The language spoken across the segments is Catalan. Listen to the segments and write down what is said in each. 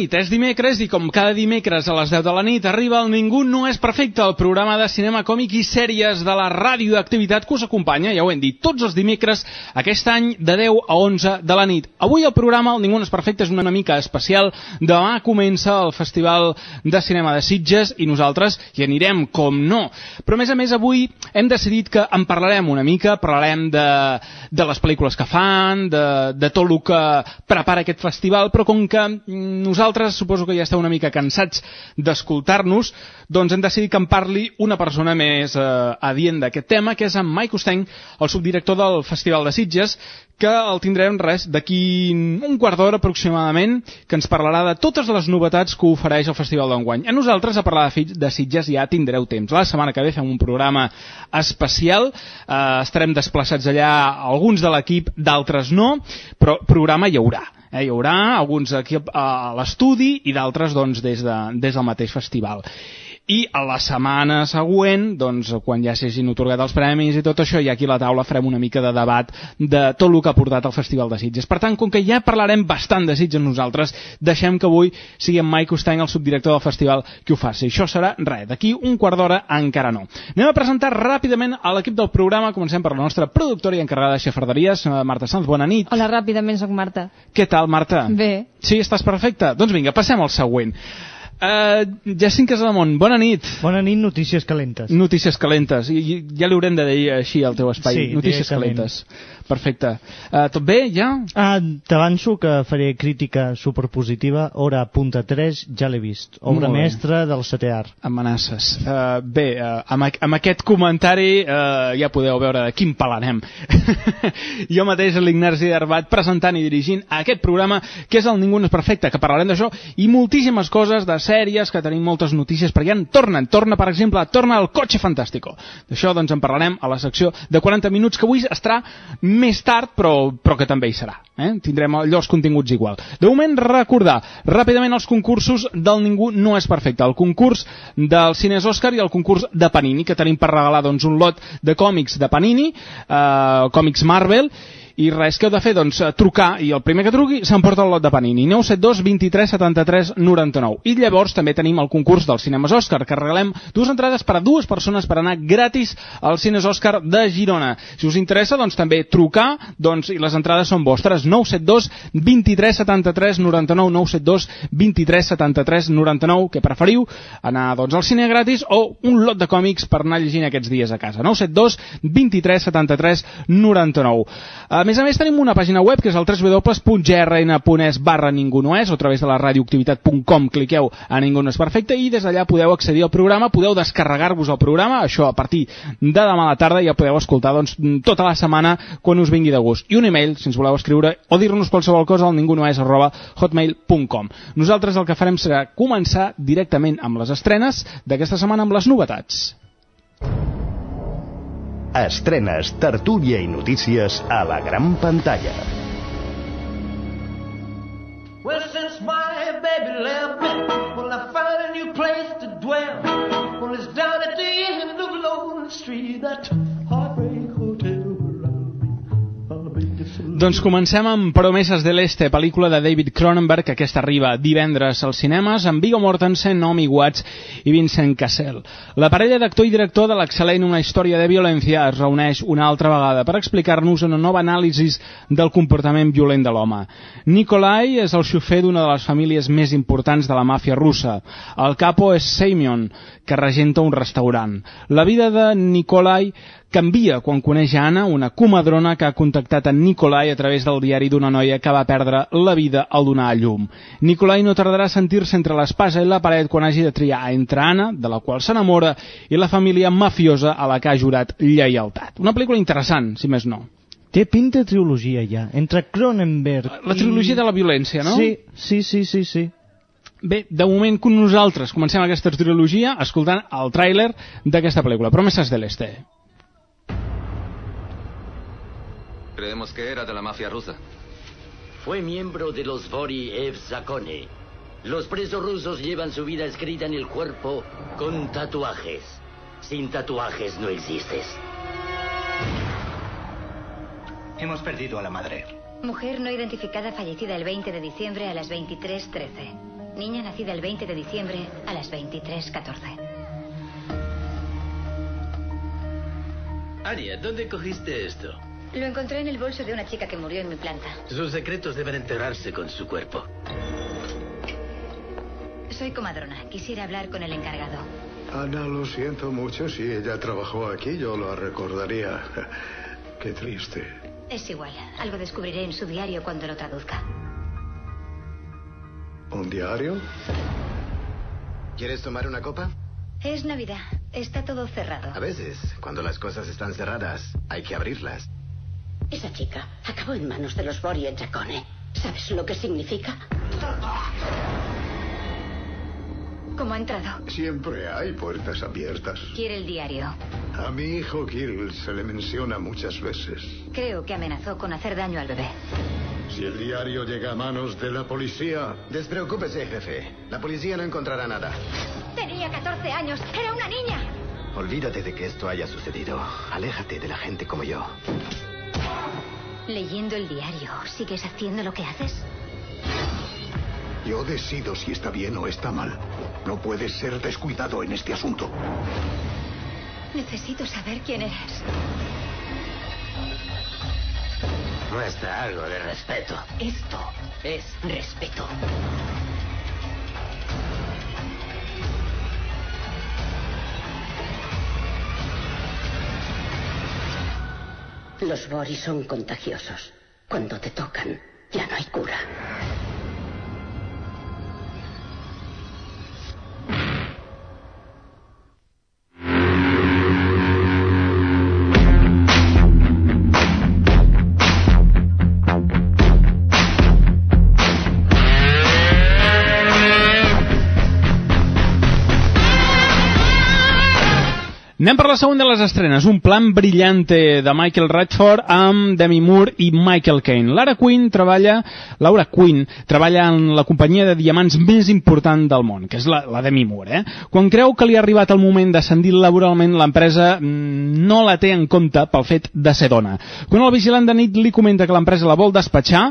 Nit. És dimecres i com cada dimecres a les 10 de la nit arriba el Ningú no és perfecte, el programa de cinema, còmic i sèries de la radioactivitat que us acompanya, ja ho hem dit, tots els dimecres aquest any de 10 a 11 de la nit. Avui el programa el Ningú no és perfecte és una mica especial. Demà comença el Festival de Cinema de Sitges i nosaltres hi anirem, com no. Però a més a més avui hem decidit que en parlarem una mica, parlarem de, de les pel·lícules que fan, de, de tot el que prepara aquest festival, però com que nosaltres suposo que ja esteu una mica cansats d'escoltar-nos, doncs hem decidit que en parli una persona més eh, adient d'aquest tema, que és en Mike Usteng, el subdirector del Festival de Sitges, que el tindrem res d'aquí un quart d'hora aproximadament, que ens parlarà de totes les novetats que ofereix el Festival d'enguany. A nosaltres, a parlar de, de Sitges, ja tindreu temps. La setmana que ve fem un programa especial, eh, estarem desplaçats allà, alguns de l'equip, d'altres no, però programa hi haurà. Eh, hi haurà alguns aquí a l'estudi i d'altres doncs, des, de, des del mateix festival i a la setmana següent, doncs, quan ja s'hagin otorgat els premis i tot això, i aquí a la taula farem una mica de debat de tot el que ha portat el Festival de Sitges. Per tant, com que ja parlarem bastant de Sitges nosaltres, deixem que avui sigui en Mike Ostany, el subdirector del festival, qui ho faci. Això serà res, d'aquí un quart d'hora encara no. Anem a presentar ràpidament a l'equip del programa, comencem per la nostra productora i encarregada de xafarderies, Marta Sanz, bona nit. Hola, ràpidament, sóc Marta. Què tal, Marta? Bé. Sí, estàs perfecte? Doncs vinga, passem al següent. Uh, Jacint Casademont, bona nit. Bona nit, notícies calentes. Notícies calentes. I, ja li haurem de dir així al teu espai. Sí, notícies calentes. Perfecte. Uh, tot bé, ja? Ah, T'avanço que faré crítica superpositiva, hora punta 3, ja l'he vist. Obra mestra del setè art. Amenaces. Uh, bé, uh, amb, amb aquest comentari uh, ja podeu veure de quin pal anem. jo mateix, l'Ignasi Arbat, presentant i dirigint aquest programa, que és el Ningú no és perfecte, que parlarem d'això, i moltíssimes coses de sèries, que tenim moltes notícies, perquè ja en tornen. Torna, per exemple, torna el Cotxe Fantàstico. D'això doncs en parlarem a la secció de 40 minuts, que avui estarà més tard, però, però que també hi serà. Eh? Tindrem allò els continguts igual. De moment, recordar ràpidament els concursos del Ningú no és perfecte. El concurs del Cines Òscar i el concurs de Panini, que tenim per regalar doncs, un lot de còmics de Panini, eh, còmics Marvel, res que heu de fer, doncs, eh, trucar, i el primer que truqui s'emporta el lot de Panini, 972 23 73 99. I llavors també tenim el concurs dels cinemes Òscar, que regalem dues entrades per a dues persones per anar gratis als cines Òscar de Girona. Si us interessa, doncs també trucar, doncs, i les entrades són vostres, 972 23 73 99, 972 23 73 99, que preferiu, anar doncs, al cine gratis o un lot de còmics per anar llegint aquests dies a casa. 972 23 73 99. A més a més tenim una pàgina web que és el www.grn.es barra ningú no és o a través de la radioactivitat.com cliqueu a ningú no és perfecte i des d'allà podeu accedir al programa, podeu descarregar-vos el programa, això a partir de demà a la tarda ja podeu escoltar doncs, tota la setmana quan us vingui de gust. I un email, si ens voleu escriure o dir-nos qualsevol cosa al ningú no és arroba hotmail.com. Nosaltres el que farem serà començar directament amb les estrenes d'aquesta setmana amb les novetats. Estrenes, tertúlia i notícies a la gran pantalla. Well, since my baby left me, well, I found a new place to dwell. Well, it's down at the end of Lonely Street, that Doncs comencem amb Promeses de l'Este, pel·lícula de David Cronenberg, que aquesta arriba divendres als cinemes, amb Viggo Mortensen, Naomi Watts i Vincent Cassel. La parella d'actor i director de l'excel·lent Una història de violència es reuneix una altra vegada per explicar-nos una nova anàlisi del comportament violent de l'home. Nikolai és el xofer d'una de les famílies més importants de la màfia russa. El capo és Semyon, que regenta un restaurant. La vida de Nikolai canvia quan coneix a Anna, una comadrona que ha contactat en Nikolai a través del diari d'una noia que va perdre la vida al donar a llum. Nikolai no tardarà a sentir-se entre l'espasa i la paret quan hagi de triar entre Anna, de la qual s'enamora, i la família mafiosa a la que ha jurat lleialtat. Una pel·lícula interessant, si més no. Té pinta de trilogia ja, entre Cronenberg La trilogia de la violència, no? Sí, sí, sí, sí, sí. Bé, de moment que nosaltres comencem aquesta trilogia escoltant el tràiler d'aquesta pel·lícula, Promesas del Este. Creemos que era de la mafia rusa. Fue miembro de los Vori Ev Zakone. Los presos rusos llevan su vida escrita en el cuerpo con tatuajes. Sin tatuajes no existes. Hemos perdido a la madre. Mujer no identificada fallecida el 20 de diciembre a las 23.13. Niña nacida el 20 de diciembre a las 23.14. Aria, ¿dónde cogiste esto? Lo encontré en el bolso de una chica que murió en mi planta. Sus secretos deben enterrarse con su cuerpo. Soy comadrona. Quisiera hablar con el encargado. Ana, lo siento mucho. Si ella trabajó aquí, yo la recordaría. Qué triste. Es igual. Algo descubriré en su diario cuando lo traduzca. ¿Un diario? ¿Quieres tomar una copa? Es Navidad. Está todo cerrado. A veces, cuando las cosas están cerradas, hay que abrirlas. Esa chica acabó en manos de los Bori Zakone. ¿Sabes lo que significa? ¿Cómo ha entrado? Siempre hay puertas abiertas. Quiere el diario. A mi hijo Kirill se le menciona muchas veces. Creo que amenazó con hacer daño al bebé. Si el diario llega a manos de la policía... Despreocúpese, jefe. La policía no encontrará nada. Tenía 14 años. Era una niña. Olvídate de que esto haya sucedido. Aléjate de la gente como yo. Leyendo el diario, ¿sigues haciendo lo que haces? Yo decido si está bien o está mal. No puedes ser descuidado en este asunto. Necesito saber quién eres. Muestra algo de respeto. Esto es respeto. Los Bori son contagiosos. Cuando te tocan, ya no hay cura. Anem per la segona de les estrenes, un plan brillante de Michael Radford amb Demi Moore i Michael Caine. Lara Quinn treballa, Laura Quinn treballa en la companyia de diamants més important del món, que és la, la Demi Moore. Eh? Quan creu que li ha arribat el moment d'ascendir laboralment, l'empresa mm, no la té en compte pel fet de ser dona. Quan el vigilant de nit li comenta que l'empresa la vol despatxar,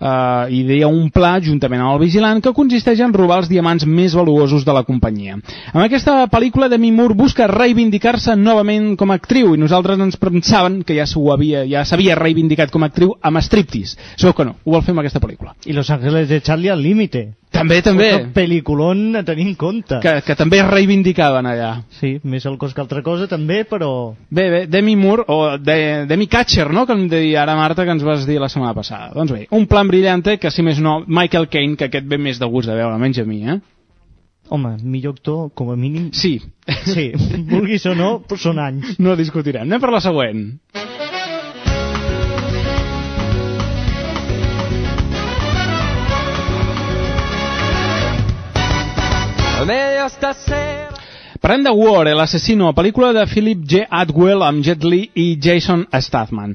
eh, idea un pla juntament amb el vigilant que consisteix en robar els diamants més valuosos de la companyia. Amb aquesta pel·lícula Demi Moore busca reivindicar-se novament com a actriu i nosaltres ens pensaven que ja s'ho havia ja s'havia reivindicat com a actriu amb striptease. Sabeu que no, ho vol fer amb aquesta pel·lícula. I Los Ángeles de Charlie al límite. També, també. Un pel·lículon a tenir en compte. Que, que també es reivindicaven allà. Sí, més el cos que altra cosa també, però... Bé, bé, Demi Moore, o de, Demi Catcher, no?, que em deia ara Marta, que ens vas dir la setmana passada. Doncs bé, un plan brillante que, si més no, Michael Caine, que aquest ve més de gust de veure, almenys a mi, eh? Home, millor actor, com a mínim... Sí. Sí, vulguis o no, són anys. No discutirem. Anem per la següent. Parlem de War, l'assassino, pel·lícula de Philip G. Atwell amb Jet Li i Jason Statham.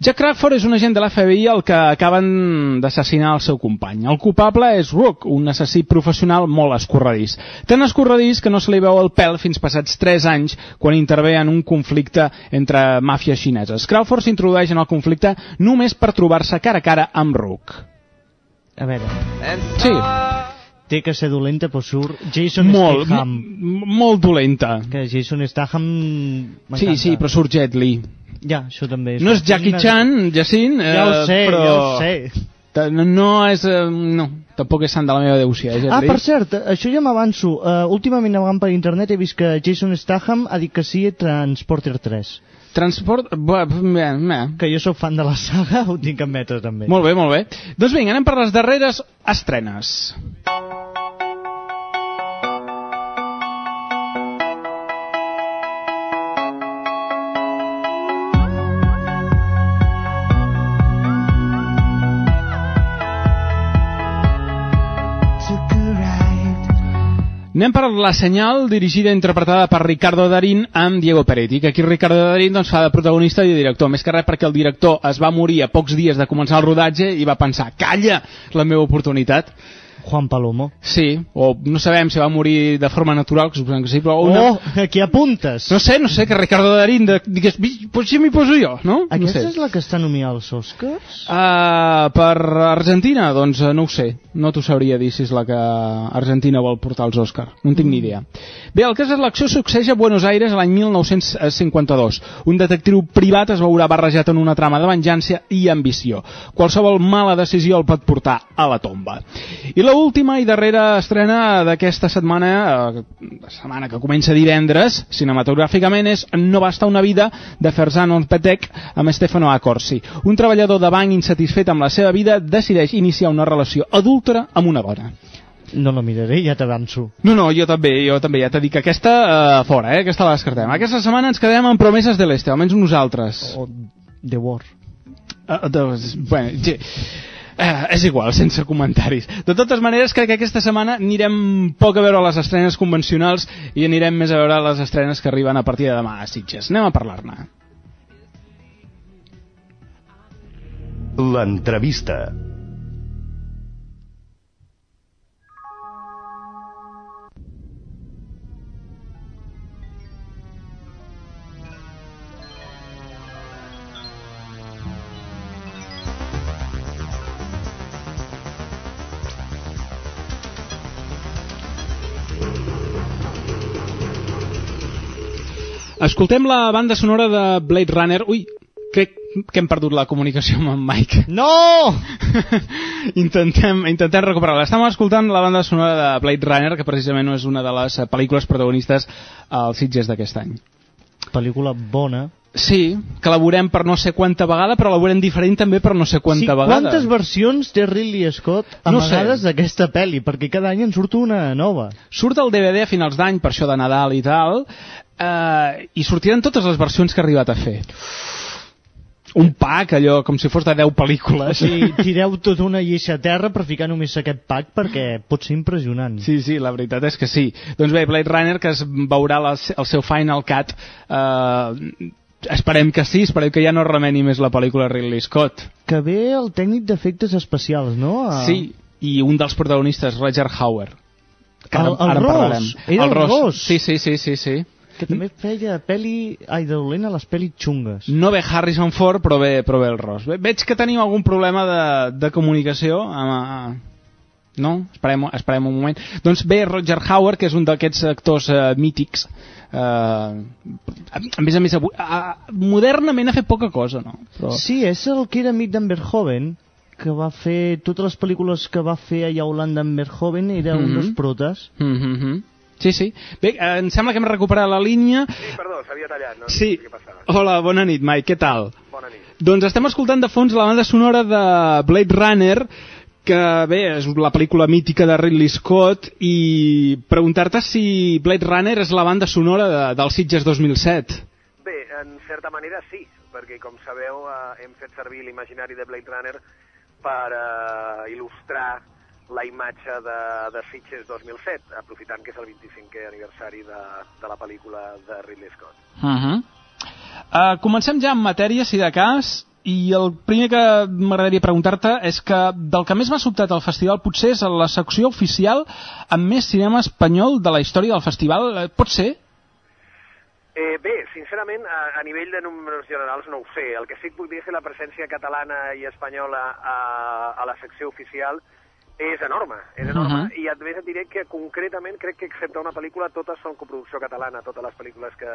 Jack Crawford és un agent de l'FBI el que acaben d'assassinar el seu company. El culpable és Rook, un assassí professional molt escorredís. Tan escorredís que no se li veu el pèl fins passats 3 anys quan intervé en un conflicte entre màfies xineses. Crawford s'introdueix en el conflicte només per trobar-se cara a cara amb Rook. A veure... Sí. Té que ser dolenta, però surt Jason Molt, Statham. molt dolenta. Que Jason Statham... Sí, sí, però surt Jet Li. Ja, això també. No és Jackie Chan, Jacint, Ja ho eh, sé, però... ja ho sé. No, no és... eh, No, tampoc és sant de la meva devoció, eh, Ah, per cert, això ja m'avanço. Uh, últimament navegant per internet he vist que Jason Statham ha dit que sí a Transporter 3. Transport... Bé, bé, bé. Que jo sóc fan de la saga, ho tinc que admetre també. Molt bé, molt bé. Doncs vinga, anem per les darreres estrenes. Anem per La Senyal, dirigida i interpretada per Ricardo Darín amb Diego Peretti, que aquí Ricardo Darín doncs, fa de protagonista i de director. Més que res perquè el director es va morir a pocs dies de començar el rodatge i va pensar, calla, la meva oportunitat. Juan Palomo. Sí, o no sabem si va morir de forma natural, que suposem que sí, però... Una... Oh, aquí apuntes! No sé, no sé, que Ricardo Darín de, digués, "Vi, pues sí m'hi poso jo, no? Aquesta no sé. és la que està nominada als Oscars? Uh, per Argentina, doncs uh, no ho sé. No t'ho sabria dir si és la que Argentina vol portar als Òscar. No en tinc ni idea. Bé, el cas és l'acció succeeix a Buenos Aires l'any 1952. Un detectiu privat es veurà barrejat en una trama de venjança i ambició. Qualsevol mala decisió el pot portar a la tomba. I la última i darrera estrena d'aquesta setmana, eh, setmana que comença divendres, cinematogràficament, és No basta una vida, de Ferzan Petek amb Stefano Accorsi. Un treballador de banc insatisfet amb la seva vida decideix iniciar una relació adúltera amb una dona. No la miraré, ja t'avanço. No, no, jo també, jo també, ja t'he dit que aquesta uh, fora, eh? aquesta la descartem. Aquesta setmana ens quedem amb Promeses de l'Este, almenys nosaltres. O The War. Uh, doncs, bueno. Uh, és igual, sense comentaris. De totes maneres, crec que aquesta setmana anirem poc a veure les estrenes convencionals i anirem més a veure les estrenes que arriben a partir de demà a Sitges. Anem a parlar-ne. L'entrevista. Escoltem la banda sonora de Blade Runner. Ui, crec que hem perdut la comunicació amb en Mike. No! intentem, intentem recuperar-la. Estàvem escoltant la banda sonora de Blade Runner, que precisament no és una de les pel·lícules protagonistes als Sitges d'aquest any. Pel·lícula bona. Sí, que la veurem per no sé quanta vegada, però la veurem diferent també per no sé quanta sí, vegada. quantes versions té Ridley Scott No sé. amagades d'aquesta pel·li? Perquè cada any en surt una nova. Surt el DVD a finals d'any, per això de Nadal i tal, eh, i sortiran totes les versions que ha arribat a fer. Un pack, allò, com si fos de 10 O pel·lícules. sigui, tireu tota una lliça a terra per ficar només aquest pack perquè pot ser impressionant. Sí, sí, la veritat és que sí. Doncs bé, Blade Runner, que es veurà la, el seu Final Cut, eh, esperem que sí, esperem que ja no remeni més la pel·lícula Ridley Scott. Que ve el tècnic d'efectes especials, no? A... Sí, i un dels protagonistes, Roger Hauer. Que ara, El- el ara Ross. Era el Ross. Sí, sí, sí, sí, sí. Que també feia peli... Ai, de dolent a les pel·lis xungues. No ve Harrison Ford, però ve, però ve el Ross. Ve, veig que tenim algun problema de, de comunicació amb... eh, No? Esperem, esperem un moment. Doncs ve Roger Hauer, que és un d'aquests actors eh, mítics. Eh, a, a més a més, avui, a, modernament ha fet poca cosa, no? Però... Sí, és el que era amic d'en Verhoeven, que va fer totes les pel·lícules que va fer allà a Holanda en Verhoeven, era un Mhm. dels protes. Mm -hmm. Sí, sí. Bé, eh, em sembla que hem recuperat la línia. Sí, perdó, s'havia tallat. No, Sí. No. Hola, bona nit, Mike, què tal? Bona nit. Doncs estem escoltant de fons la banda sonora de Blade Runner, que bé, és la pel·lícula mítica de Ridley Scott, i preguntar-te si Blade Runner és la banda sonora de, del Sitges 2007. Bé, en certa manera sí, perquè com sabeu eh, hem fet servir l'imaginari de Blade Runner per eh, il·lustrar la imatge de, de Sitges 2007, aprofitant que és el 25è aniversari de, de la pel·lícula de Ridley Scott. Uh -huh. uh, comencem ja en matèria, si de cas, i el primer que m'agradaria preguntar-te és que del que més m'ha sobtat al festival potser és la secció oficial amb més cinema espanyol de la història del festival. Eh, Pot ser? Eh, bé, sincerament, a, a nivell de números generals no ho sé. El que sí que puc dir és que la presència catalana i espanyola a, a la secció oficial és enorme, és enorme. Mhm. I a més et diré que concretament crec que excepte una pel·lícula totes són coproducció catalana, totes les pel·lícules que,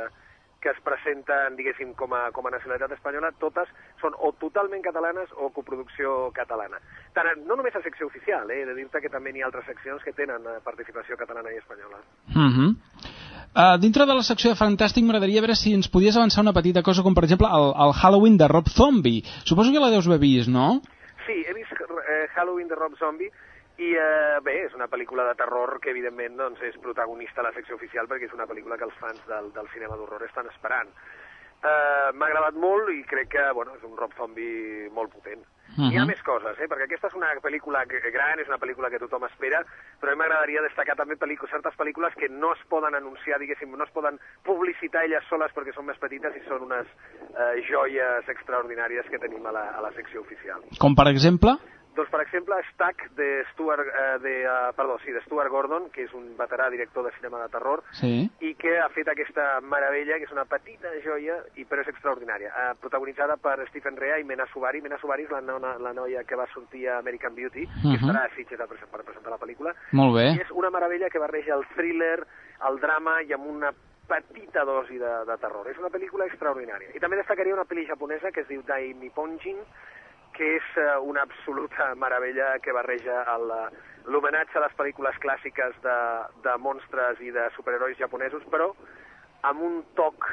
que es presenten, diguéssim, com a, com a nacionalitat espanyola, totes són o totalment catalanes o coproducció catalana. Tant, no només a secció oficial, eh, he de dir-te que també n'hi ha altres seccions que tenen eh, participació catalana i espanyola. Uh -huh. uh, dintre de la secció de Fantàstic m'agradaria veure si ens podies avançar una petita cosa com per exemple el, el Halloween de Rob Zombie. Suposo que la deus haver vist, no? Sí, he vist eh, Halloween de Rob Zombie i eh, bé, és una pel·lícula de terror que evidentment doncs, és protagonista a la secció oficial perquè és una pel·lícula que els fans del, del cinema d'horror estan esperant. Eh, M'ha agradat molt i crec que bueno, és un Rob Zombie molt potent. Mhm. Hi ha més coses, eh? perquè aquesta és una pel·lícula gran, és una pel·lícula que tothom espera, però a mi m'agradaria destacar també pel·lícules, certes pel·lícules que no es poden anunciar, diguéssim, no es poden publicitar elles soles perquè són més petites i són unes eh, joies extraordinàries que tenim a la, a la secció oficial. Com per exemple... Doncs, per exemple, Stack de Stuart, eh, de, uh, perdó, sí, de Stuart Gordon, que és un veterà director de cinema de terror, Sí. i que ha fet aquesta meravella, que és una petita joia, i però és extraordinària, eh, protagonitzada per Stephen Rea i Mena Subari. Mena Subari és la, nona, la noia que va sortir a American Beauty, que Mhm. estarà a Sitges per presentar la pel·lícula. Molt bé. I és una meravella que barreja el thriller, el drama i amb una petita dosi de, de terror. És una pel·lícula extraordinària. I també destacaria una pel·li japonesa que es diu Dai Nipponjin, que és eh, una absoluta meravella que barreja eh, l'homenatge a les pel·lícules clàssiques de, de monstres i de superherois japonesos, però amb un toc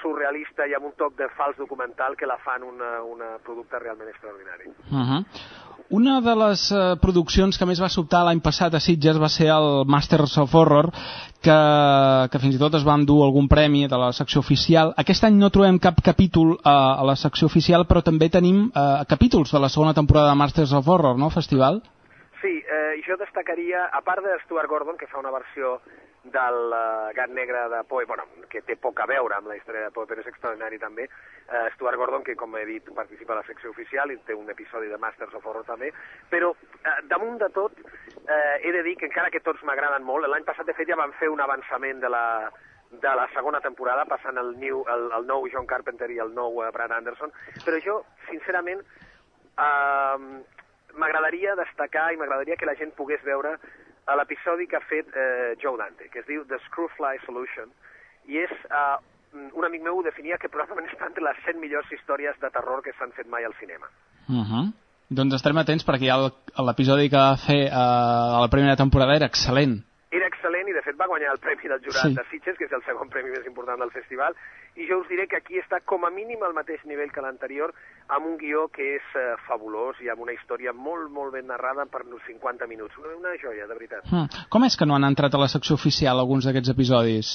surrealista i amb un toc de fals documental que la fan una, una producte realment extraordinari. Uh -huh. Una de les uh, produccions que més va sobtar l'any passat a Sitges va ser el Masters of Horror, que, que fins i tot es va endur algun premi de la secció oficial. Aquest any no trobem cap capítol uh, a la secció oficial, però també tenim uh, capítols de la segona temporada de Masters of Horror, no, festival? Sí, eh, jo destacaria, a part de Stuart Gordon, que fa una versió del uh, gat negre de Poe, bueno, que té poc a veure amb la història de Poe, però és extraordinari també, uh, Stuart Gordon, que com he dit participa a la secció oficial i té un episodi de Masters of Horror també, però uh, damunt de tot uh, he de dir que encara que tots m'agraden molt, l'any passat de fet ja van fer un avançament de la, de la segona temporada, passant el, new, el, el nou John Carpenter i el nou uh, Brad Anderson, però jo, sincerament, uh, m'agradaria destacar i m'agradaria que la gent pogués veure a l'episodi que ha fet eh, Joe Dante, que es diu The Screwfly Solution, i és, eh, un amic meu ho definia que probablement està entre les 100 millors històries de terror que s'han fet mai al cinema. Uh -huh. Doncs estarem atents perquè ja l'episodi que va fer uh, a la primera temporada era excel·lent. Era excel·lent i, de fet, va guanyar el Premi del Jurat Sí. de Sitges, que és el segon premi més important del festival, i jo us diré que aquí està com a mínim al mateix nivell que l'anterior, amb un guió que és eh, fabulós i amb una història molt, molt ben narrada per uns 50 minuts. Una, una joia, de veritat. Uh, com és que no han entrat a la secció oficial alguns d'aquests episodis?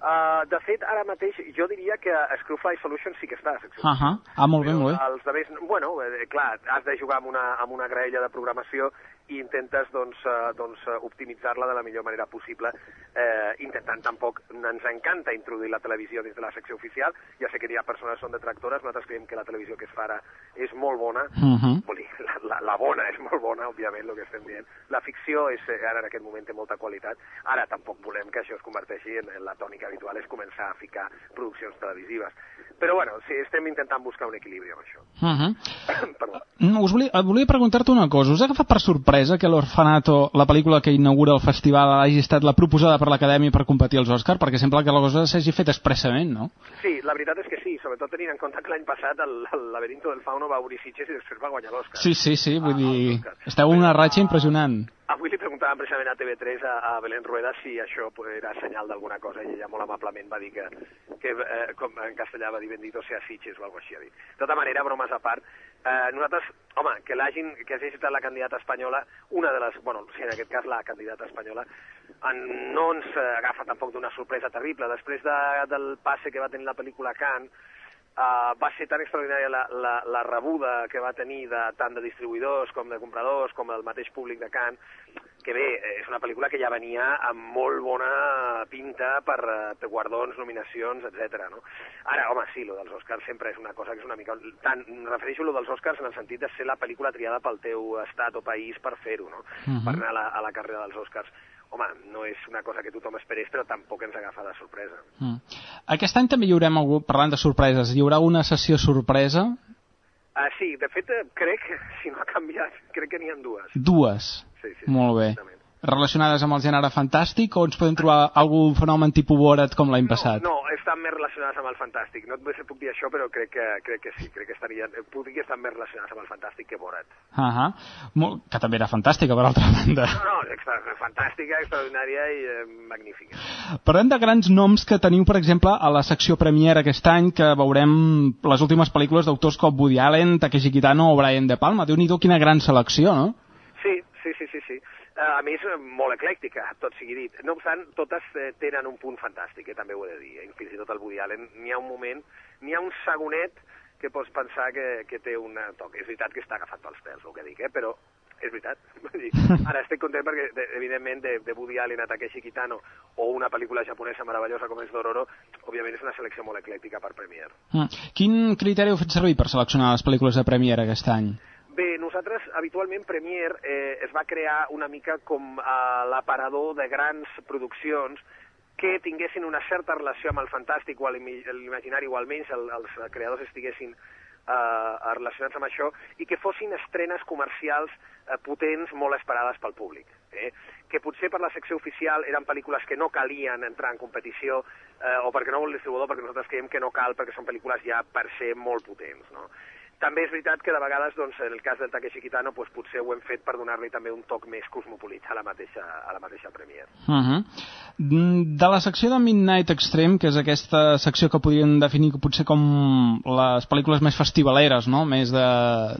Uh, de fet, ara mateix jo diria que Screwfly Solution sí que està a secció. Uh -huh. Ah, molt bé, molt bé. Els de més, bueno, eh, clar, has de jugar amb una, amb una graella de programació i intentes doncs, eh, doncs, eh, optimitzar-la de la millor manera possible, eh, intentant tampoc, ens encanta introduir la televisió dins de la secció oficial, ja sé que hi ha persones que són detractores, nosaltres creiem que la televisió que es fa ara és molt bona, Uh -huh. Vol dir, la, la, la bona és molt bona, òbviament, el que estem dient. La ficció és, eh, ara en aquest moment té molta qualitat. Ara tampoc volem que això es converteixi en, en la tònica habitual, és començar a ficar produccions televisives. Però bueno, sí, estem intentant buscar un equilibri amb això. Uh -huh. Perdó. No, us volia, volia preguntar-te una cosa. Us ha agafat per sorpresa que l'Orfanato, la pel·lícula que inaugura el festival, hagi estat la proposada per l'Acadèmia per competir als Oscars? Perquè sembla que la cosa s'hagi fet expressament, no? Sí, la veritat és que sí, sobretot tenint en compte que l'any passat el, el laberinto del fauno va obrir Sitges i després va guanyar l'Oscar. Sí, sí, sí, vull dir... Esteu en una ratxa impressionant. Avui li preguntàvem precisament a TV3 a, a Belén Rueda si això era senyal d'alguna cosa i ella molt amablement va dir que, que eh, com en castellà va dir bendito sea Sitges o alguna així. dit. De tota manera, bromes a part, eh, nosaltres, home, que l'hagin, que hagi estat la candidata espanyola, una de les, bueno, sí, en aquest cas la candidata espanyola, en, no ens agafa tampoc d'una sorpresa terrible. Després de, del passe que va tenir la pel·lícula Cannes, Uh, va ser tan extraordinària la, la, la rebuda que va tenir de, tant de distribuïdors com de compradors com del mateix públic de Cannes que bé, és una pel·lícula que ja venia amb molt bona pinta per, per guardons, nominacions, etc. No? Ara, home, sí, lo dels Oscars sempre és una cosa que és una mica... Tant, em refereixo lo dels Oscars en el sentit de ser la pel·lícula triada pel teu estat o país per fer-ho, no? Mhm. per anar a la, a la carrera dels Oscars. Home, no és una cosa que tothom esperés, però tampoc ens agafa de sorpresa. Mm. Aquest any també hi haurem, parlant de sorpreses, hi haurà una sessió sorpresa? Ah, sí, de fet, eh, crec, si no ha canviat, crec que n'hi ha dues. Dues. Sí, sí, Molt bé. Relacionades amb el gènere fantàstic o ens podem trobar algun fenomen tipus Borat com l'any passat? No, estan més relacionades amb el fantàstic. No et puc dir això, però crec que, crec que sí, crec que estarien, puc dir que estan més relacionades amb el fantàstic que Borat. Uh -huh. Molt, que també era fantàstica, per altra banda. No, no, extra, fantàstica, extraordinària i eh, magnífica. Parlem de grans noms que teniu, per exemple, a la secció Premier aquest any, que veurem les últimes pel·lícules d'autors com Woody Allen, Takeshi Kitano o Brian De Palma. déu nhi quina gran selecció, no? Sí, sí, sí, sí, sí. Uh, a més, molt eclèctica, tot sigui dit. No obstant, totes eh, tenen un punt fantàstic, que també ho he de dir. Eh? Fins i tot el Woody Allen, n'hi ha un moment, n'hi ha un segonet que pots pensar que, que té un toc. És veritat que està agafat pels pèls, el que dic, eh? però és veritat. Dir, Ara estic content perquè, de, evidentment, de, de Woody Allen a Takeshi Kitano o una pel·lícula japonesa meravellosa com és Dororo, òbviament és una selecció molt eclèctica per Premiere. Mm. Quin criteri heu fet servir per seleccionar les pel·lícules de Premiere aquest any? Bé, nosaltres, habitualment, Premiere eh, es va crear una mica com eh, l'aparador de grans produccions que tinguessin una certa relació amb el fantàstic o l'imaginari, o almenys el, els creadors estiguessin eh, relacionats amb això, i que fossin estrenes comercials eh, potents, molt esperades pel públic. Eh? Que potser per la secció oficial eren pel·lícules que no calien entrar en competició, eh, o perquè no vol distribuïdor, perquè nosaltres creiem que no cal, perquè són pel·lícules ja per ser molt potents. No? També és veritat que de vegades, doncs, en el cas del Takeshi Kitano, doncs, potser ho hem fet per donar-li també un toc més cosmopolita a la mateixa, a la mateixa Premiere. Uh -huh. De la secció de Midnight Extreme, que és aquesta secció que podríem definir potser com les pel·lícules més festivaleres, no? més de,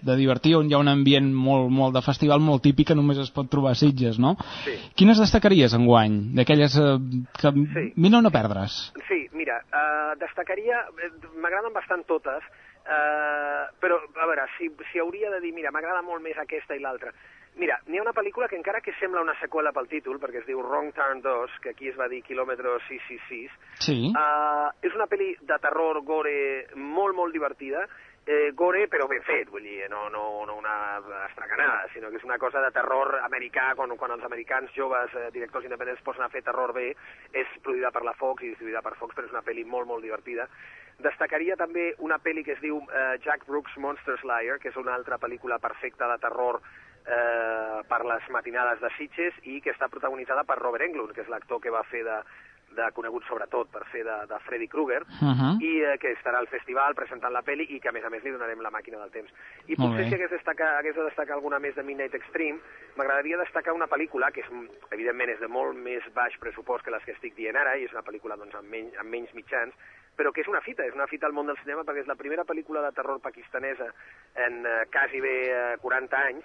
de divertir, on hi ha un ambient molt, molt de festival, molt típic, que només es pot trobar a Sitges, no? Sí. Quines destacaries en guany? D'aquelles eh, que sí. mira no perdre's. Sí, mira, eh, destacaria, eh, m'agraden bastant totes, Uh, però, a veure, si, si hauria de dir, mira, m'agrada molt més aquesta i l'altra. Mira, n'hi ha una pel·lícula que encara que sembla una seqüela pel títol, perquè es diu Wrong Turn 2, que aquí es va dir Kilòmetro 666, sí. uh, és una pel·li de terror gore molt, molt divertida, eh, gore però ben fet, vull dir, no, no, no una estracanada, sinó que és una cosa de terror americà, quan, quan els americans joves, eh, directors independents, posen a fer terror bé, és produïda per la Fox i distribuïda per Fox, però és una pel·li molt, molt divertida. Destacaria també una pel·li que es diu eh, Jack Brooks Monster Slayer, que és una altra pel·lícula perfecta de terror eh, per les matinades de Sitges i que està protagonitzada per Robert Englund, que és l'actor que va fer de, de conegut sobretot per fer de, de Freddy Krueger, uh -huh. i eh, que estarà al festival presentant la pel·li i que, a més a més, li donarem la màquina del temps. I Molt potser bé. si hagués, destacar, hagués de destacar alguna més de Midnight Extreme, m'agradaria destacar una pel·lícula que, és, evidentment, és de molt més baix pressupost que les que estic dient ara, i és una pel·lícula doncs, amb, menys, amb menys mitjans, però que és una fita, és una fita al món del cinema perquè és la primera pel·lícula de terror pakistanesa en eh, quasi bé eh, 40 anys,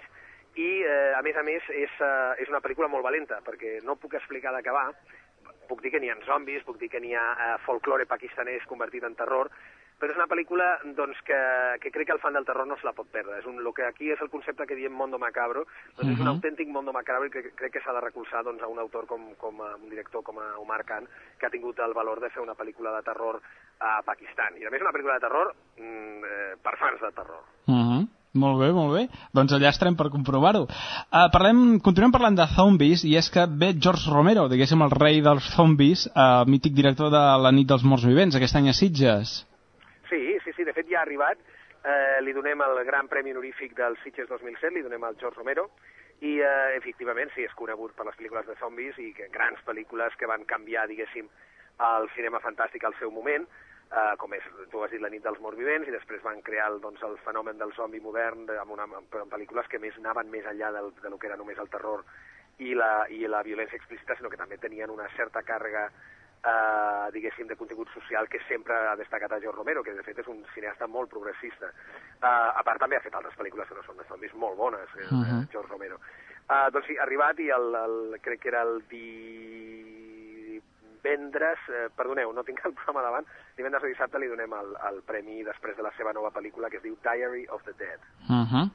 i, eh, a més a més, és, eh, és una pel·lícula molt valenta, perquè no puc explicar va, puc dir que n'hi ha zombis, puc dir que n'hi ha eh, folklore pakistanès convertit en terror, però és una pel·lícula doncs, que, que crec que el fan del terror no se la pot perdre. És un, el que aquí és el concepte que diem mondo macabro, doncs uh -huh. és un autèntic mondo macabro i que crec que s'ha de recolzar doncs, a un autor com, com a un director com a Omar Khan, que ha tingut el valor de fer una pel·lícula de terror a Pakistan. I a més una pel·lícula de terror mm, eh, per fans de terror. Uh -huh. Molt bé, molt bé. Doncs allà estarem per comprovar-ho. Uh, parlem, continuem parlant de zombies i és que ve George Romero, diguéssim el rei dels zombies, uh, mític director de La nit dels morts vivents, aquest any a Sitges. Sí, sí, sí, de fet ja ha arribat. Eh, li donem el gran premi honorífic del Sitges 2007, li donem al George Romero, i eh, efectivament sí, és conegut per les pel·lícules de zombis i que grans pel·lícules que van canviar, diguéssim, el cinema fantàstic al seu moment, eh, com és, tu has dit, La nit dels morts vivents, i després van crear el, doncs, el fenomen del zombi modern de, amb, una, amb, pel·lícules que més anaven més enllà del, de lo que era només el terror i la, i la violència explícita, sinó que també tenien una certa càrrega eh, diguéssim, de contingut social que sempre ha destacat a George Romero, que de fet és un cineasta molt progressista. Eh, a part també ha fet altres pel·lícules que no són de zombis molt bones, eh, Uh -huh. George Romero. Uh, doncs sí, ha arribat i el, el, crec que era el divendres, eh, perdoneu, no tinc el programa davant, divendres o dissabte li donem el, el premi després de la seva nova pel·lícula que es diu Diary of the Dead. Uh -huh.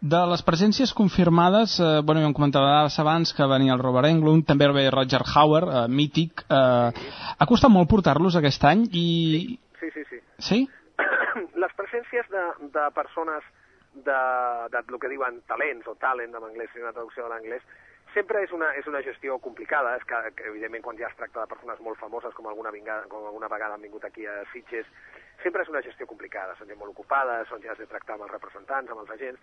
De les presències confirmades, eh, bueno, ja em comentaves abans que venia el Robert Englund, també ve Roger Hauer, eh, mític. Eh, ha costat molt portar-los aquest any i... Sí, sí, sí. Sí? Les presències de, de persones de, de lo que diuen talents o talent en anglès, si una traducció de l'anglès, sempre és una, és una gestió complicada, és que, que evidentment quan ja es tracta de persones molt famoses com alguna, vingada, com alguna vegada han vingut aquí a Sitges, sempre és una gestió complicada, són gent molt ocupada, són ja de tractar amb els representants, amb els agents,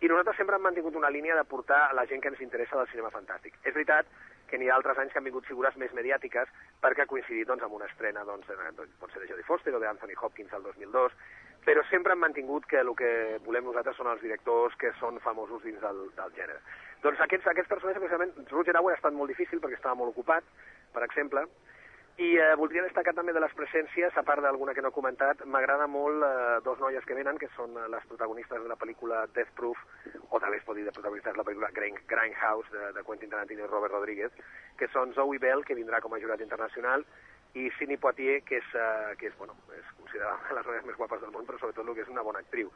i nosaltres sempre hem mantingut una línia de portar la gent que ens interessa del cinema fantàstic. És veritat que n'hi ha altres anys que han vingut figures més mediàtiques perquè ha coincidit doncs, amb una estrena, doncs, doncs, pot ser de Jodie Foster o d'Anthony Hopkins el 2002, però sempre hem mantingut que el que volem nosaltres són els directors que són famosos dins del, del gènere. Doncs aquests, aquests personatges, precisament, Roger Hauer ha estat molt difícil perquè estava molt ocupat, per exemple, i eh, voldria destacar també de les presències, a part d'alguna que no he comentat, m'agrada molt eh, dos noies que venen, que són eh, les protagonistes de la pel·lícula Death Proof, o també es pot dir de protagonistes de la pel·lícula Grind, Grindhouse, de, de Quentin Tarantino i Robert Rodríguez, que són Zoe Bell, que vindrà com a jurat internacional, i Sidney Poitier, que és, uh, que és, bueno, és considerada una de les noies més guapes del món, però sobretot el que és una bona actriu.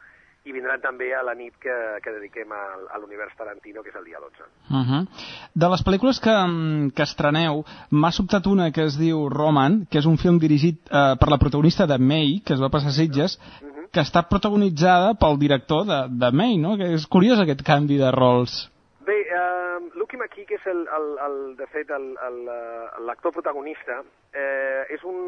I vindran també a la nit que, que dediquem a, a l'univers Tarantino, que és el dia 12. Uh -huh. De les pel·lícules que, mm, que estreneu, m'ha sobtat una que es diu Roman, que és un film dirigit eh, per la protagonista de May, que es va passar a Sitges, uh -huh. que està protagonitzada pel director de, de May, no? Que és curiós aquest canvi de rols. Bé, uh, Lucky McKee, que és el, el, el, de fet eh, l'actor protagonista, eh, és, un,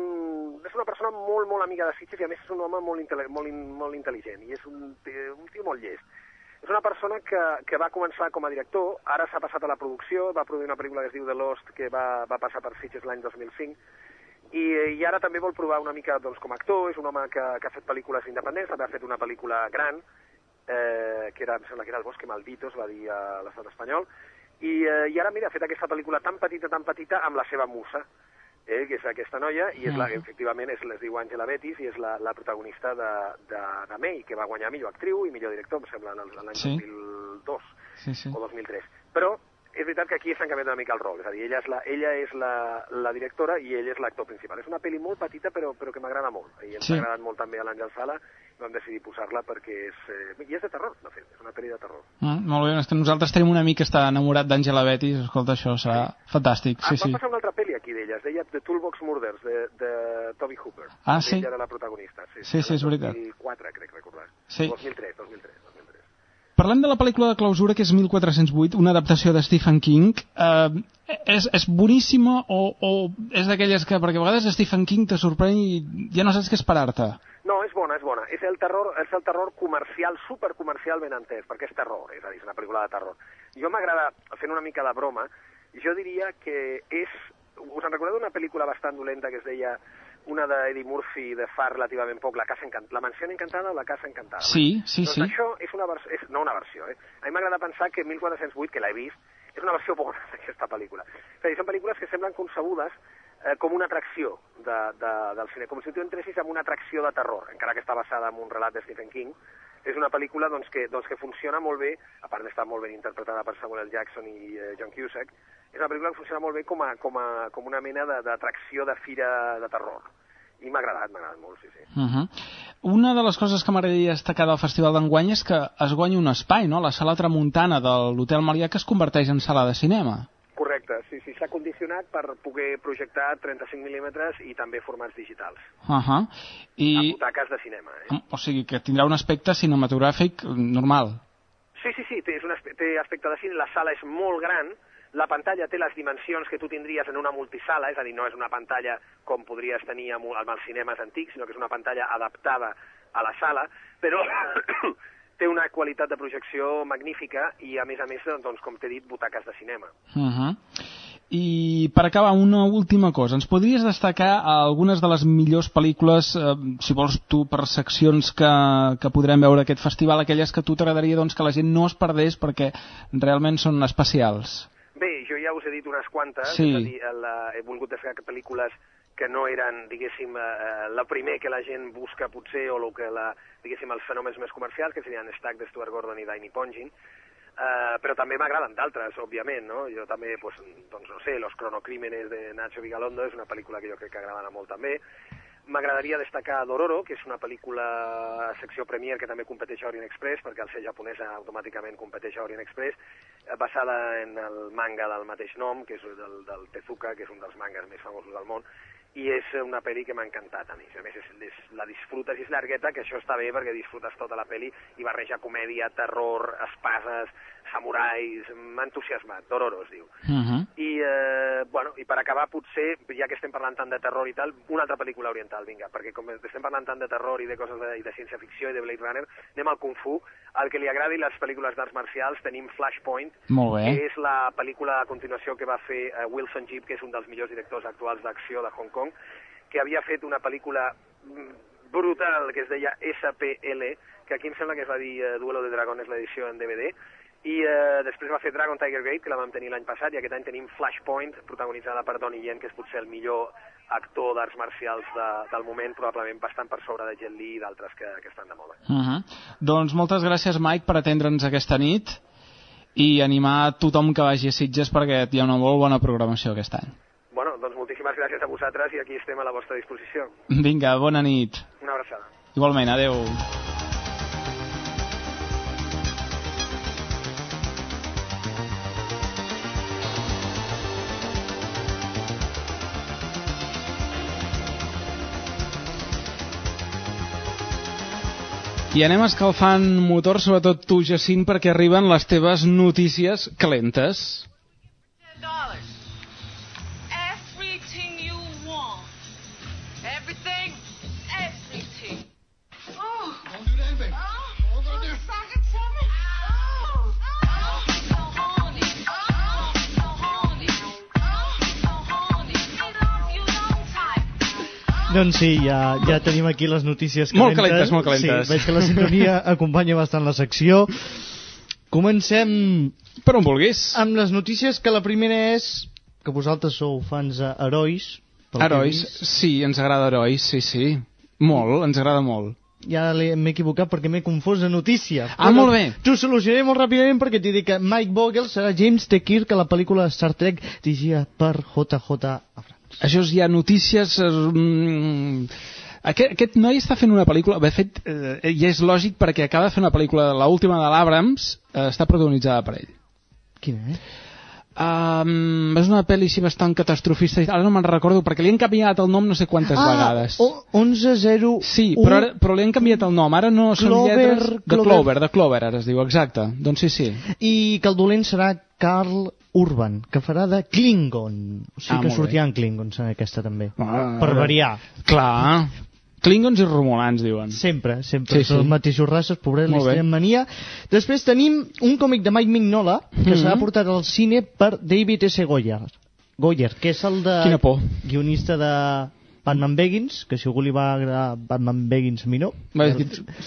és una persona molt, molt amiga de Sitges i a més és un home molt, molt, molt intel·ligent i és un, un tio molt llest. És una persona que, que va començar com a director, ara s'ha passat a la producció, va produir una pel·lícula que es diu The Lost, que va, va passar per Sitges l'any 2005, i, i ara també vol provar una mica doncs, com a actor, és un home que, que ha fet pel·lícules independents, també ha fet una pel·lícula gran, eh, que era, em sembla que era El bosque maldito, es va dir a l'estat espanyol, i, eh, i ara, mira, ha fet aquesta pel·lícula tan petita, tan petita, amb la seva musa, eh, que és aquesta noia, i és la, Mhm. efectivament és, es diu Angela Betis, i és la, la protagonista de, de, de May, que va guanyar millor actriu i millor director, em sembla, en el- l'any Sí. 2002 Sí, sí. o 2003. Però és veritat que aquí s'han canviat una mica el rol, és a dir, ella és la, ella és la, la directora i ell és l'actor principal. És una pel·li molt petita però, però que m'agrada molt, i ens Sí. ha agradat molt també a l'Àngel Sala, vam decidir posar-la perquè és... Eh, I és de terror, de fet, és una pel·li de terror. Mm, molt bé, nosaltres tenim un amic que està enamorat d'Angela Betis, escolta, això serà fantàstic, sí, ah, sí. va passar una altra pel·li aquí d'ella, es deia The Toolbox Murders, de, de Toby Hooper. Ah, sí? Ella era la protagonista. Sí, Sí, sí, és veritat. 2004, crec recordar. Sí. 2003, 2003. Parlem de la pel·lícula de clausura, que és 1408, una adaptació de Stephen King. Eh, és, és boníssima o, o és d'aquelles que, perquè a vegades Stephen King te sorprèn i ja no saps què esperar-te? No, és bona, és bona. És el terror, és el terror comercial, supercomercial ben entès, perquè és terror, és a dir, és una pel·lícula de terror. Jo m'agrada, fent una mica de broma, jo diria que és... Us en recordeu d'una pel·lícula bastant dolenta que es deia una d'Eddie Murphy de fa relativament poc, La casa encantada, La mansió encantada o La casa encantada? Sí, sí, doncs sí. això és una versió, és, no una versió, eh? A mi m'agrada pensar que 1408, que l'he vist, és una versió bona d'aquesta pel·lícula. És a dir, són pel·lícules que semblen concebudes eh, com una atracció de, de, del cine, com si tu entressis en una atracció de terror, encara que està basada en un relat de Stephen King. És una pel·lícula doncs, que, doncs, que funciona molt bé, a part d'estar molt ben interpretada per Samuel L. Jackson i eh, John Cusack, és una pel·lícula que funciona molt bé com, a, com, a, com una mena d'atracció de, de fira de terror. I m'ha agradat, m'ha agradat molt, sí, sí. Uh -huh. Una de les coses que m'agradaria destacar del Festival d'enguany és que es guanya un espai, no? La sala tramuntana de l'Hotel Marià que es converteix en sala de cinema. Correcte, sí, sí, s'ha condicionat per poder projectar 35 mil·límetres i també formats digitals, Uh -huh. I, amb butaques de cinema. Eh? o sigui, que tindrà un aspecte cinematogràfic normal. Sí, sí, sí, té, és un aspe té aspecte de cine, la sala és molt gran, la pantalla té les dimensions que tu tindries en una multisala, és a dir, no és una pantalla com podries tenir amb, amb els cinemes antics, sinó que és una pantalla adaptada a la sala, però té una qualitat de projecció magnífica i, a més a més, doncs, com t'he dit, butaques de cinema. Uh -huh. I per acabar, una última cosa. Ens podries destacar algunes de les millors pel·lícules, eh, si vols tu, per seccions que, que podrem veure aquest festival, aquelles que tu t'agradaria doncs, que la gent no es perdés perquè realment són especials. Bé, jo ja us he dit unes quantes, Sí. és a dir, la, he volgut destacar pel·lícules que no eren, diguéssim, eh, la primer que la gent busca potser, o lo que la, diguéssim, els fenòmens més comercials, que serien Stack de Stuart Gordon i Danny Pongin, Uh, però també m'agraden d'altres, òbviament, no? Jo també, pues, doncs no sé, Los cronocrímenes de Nacho Vigalondo és una pel·lícula que jo crec que agrada molt també. M'agradaria destacar Dororo, que és una pel·lícula secció Premier que també competeix a Orient Express, perquè al ser japonesa automàticament competeix a Orient Express, eh, basada en el manga del mateix nom, que és del, del Tezuka, que és un dels mangas més famosos del món, i és una pel·li que m'ha encantat a mi. A més, és, és, la disfrutes i és llargueta, que això està bé perquè disfrutes tota la pel·li i barreja comèdia, terror, espases, samurais, m'ha entusiasmat, Dororo es diu. Uh -huh. I, eh, bueno, i per acabar, potser, ja que estem parlant tant de terror i tal, una altra pel·lícula oriental, vinga, perquè com estem parlant tant de terror i de coses de, i de ciència-ficció i de Blade Runner, anem al Kung Fu. Al que li agradi les pel·lícules d'arts marcials tenim Flashpoint, que és la pel·lícula a continuació que va fer eh, Wilson Jeep, que és un dels millors directors actuals d'acció de Hong Kong, que havia fet una pel·lícula mm, brutal que es deia SPL, que aquí em sembla que es va dir eh, Duelo de Dragones l'edició en DVD, i eh, després va fer Dragon Tiger Gate, que la vam tenir l'any passat, i aquest any tenim Flashpoint, protagonitzada per Donnie Yen, que és potser el millor actor d'arts marcials de, del moment, probablement bastant per sobre de Jet Li i d'altres que, que estan de moda. Uh -huh. Doncs moltes gràcies, Mike, per atendre'ns aquesta nit i animar tothom que vagi a Sitges perquè hi ha una molt bona programació aquest any. Bueno, doncs moltíssimes gràcies a vosaltres i aquí estem a la vostra disposició. Vinga, bona nit. Una abraçada. Igualment, adeu. I anem escalfant motor, sobretot tu, Jacint, perquè arriben les teves notícies calentes. Doncs sí, ja, ja tenim aquí les notícies calentes. Molt calentes, molt calentes. Sí, veig que la sintonia acompanya bastant la secció. Comencem... Per on vulguis. Amb les notícies, que la primera és que vosaltres sou fans a Herois. Herois, sí, ens agrada Herois, sí, sí. Molt, ens agrada molt. Ja m'he equivocat perquè m'he confós de notícia. Ah, molt bé. T'ho solucionaré molt ràpidament perquè t'he dit que Mike Vogel serà James T. Kirk a la pel·lícula Star Trek dirigida per JJ Abrams. Això és ja notícies... Eh, mm, aquest, aquest noi està fent una pel·lícula... De fet, eh, ja és lògic perquè acaba de fer una pel·lícula, la última de l'Abrams, eh, està protagonitzada per ell. Quina, eh? Um, és una pel·li així bastant catastrofista, ara no me'n recordo, perquè li han canviat el nom no sé quantes ah, vegades. o- 11.0 Sí, però, ara, però li han canviat el nom, ara no són Clover, lletres... De Clover. Clover, de Clover, ara es diu, exacte. Doncs sí, sí. I que el dolent serà Carl Urban, que farà de Klingon. O sigui Ah, que sortiran Klingons en aquesta també. Ah, per variar. Clar. Klingons i romulans, diuen. Sempre, sempre Sí, sí, són mateixes races, pobrets, Molt li tenen mania. Després tenim un còmic de Mike Mignola, que Mhm. serà portat al cine per David S. Goyer, Goyer que és el de... Quina por. Guionista de Batman Begins, que si algú li va agradar Batman Begins, a mi no. Que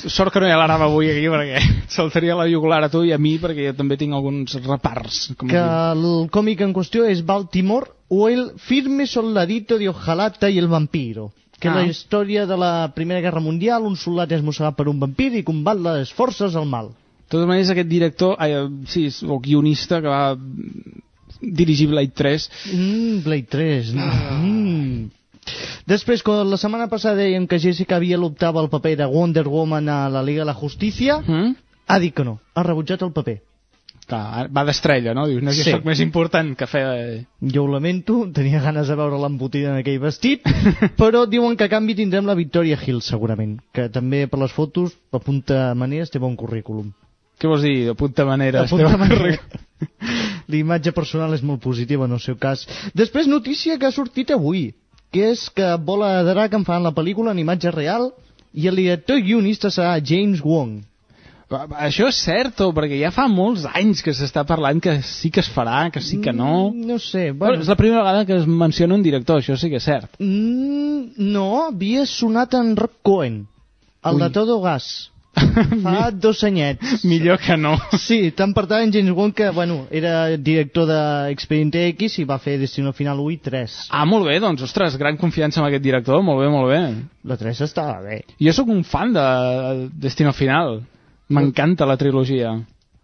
Sort que no hi ha l'Arama avui aquí, perquè saltaria la jugular a tu i a mi, perquè jo també tinc alguns repars. Com que el còmic en qüestió és Baltimore o el firme soldadito de Ojalata i el vampiro que Ah. és la història de la Primera Guerra Mundial, un soldat és mossegat per un vampir i combat les forces del mal. De totes maneres, aquest director, ai, sí, o guionista que va dirigir Blade 3, Mm, Blade 3. Mm. Després, quan la setmana passada dèiem que Jessica Biel optava el paper de Wonder Woman a la Liga de la Justícia, mm? ha dit que no, ha rebutjat el paper. Clar, va d'estrella, no? Dius, no, jo Sí. sóc més important que fer... Jo ho lamento, tenia ganes de veure l'embotida en aquell vestit, però diuen que a canvi tindrem la Victoria Hill, segurament, que també per les fotos apunta maneres, té bon currículum. Què vols dir? De punta manera. De punta Esteve manera. Corre- L'imatge personal és molt positiva en el seu cas. Després, notícia que ha sortit avui, que és que Bola de Drac en fan la pel·lícula en imatge real i el director i guionista serà James Wong. Això és cert, o perquè ja fa molts anys que s'està parlant que sí que es farà, que sí que no... Mm, No sé, Bueno, bueno... és la primera vegada que es menciona un director, això sí que és cert. Mm, no, havia sonat en Rock Cohen, el Ui. de Todo Gas. Fa dos anyets. Millor que no. Sí, tant per tant James Wan que, bueno, era director d'Expediente X i va fer Destino Final 1 i 3. Ah, molt bé, doncs, ostres, gran confiança en aquest director, molt bé, molt bé. La 3 estava bé. Jo sóc un fan de Destino Final. M'encanta la trilogia.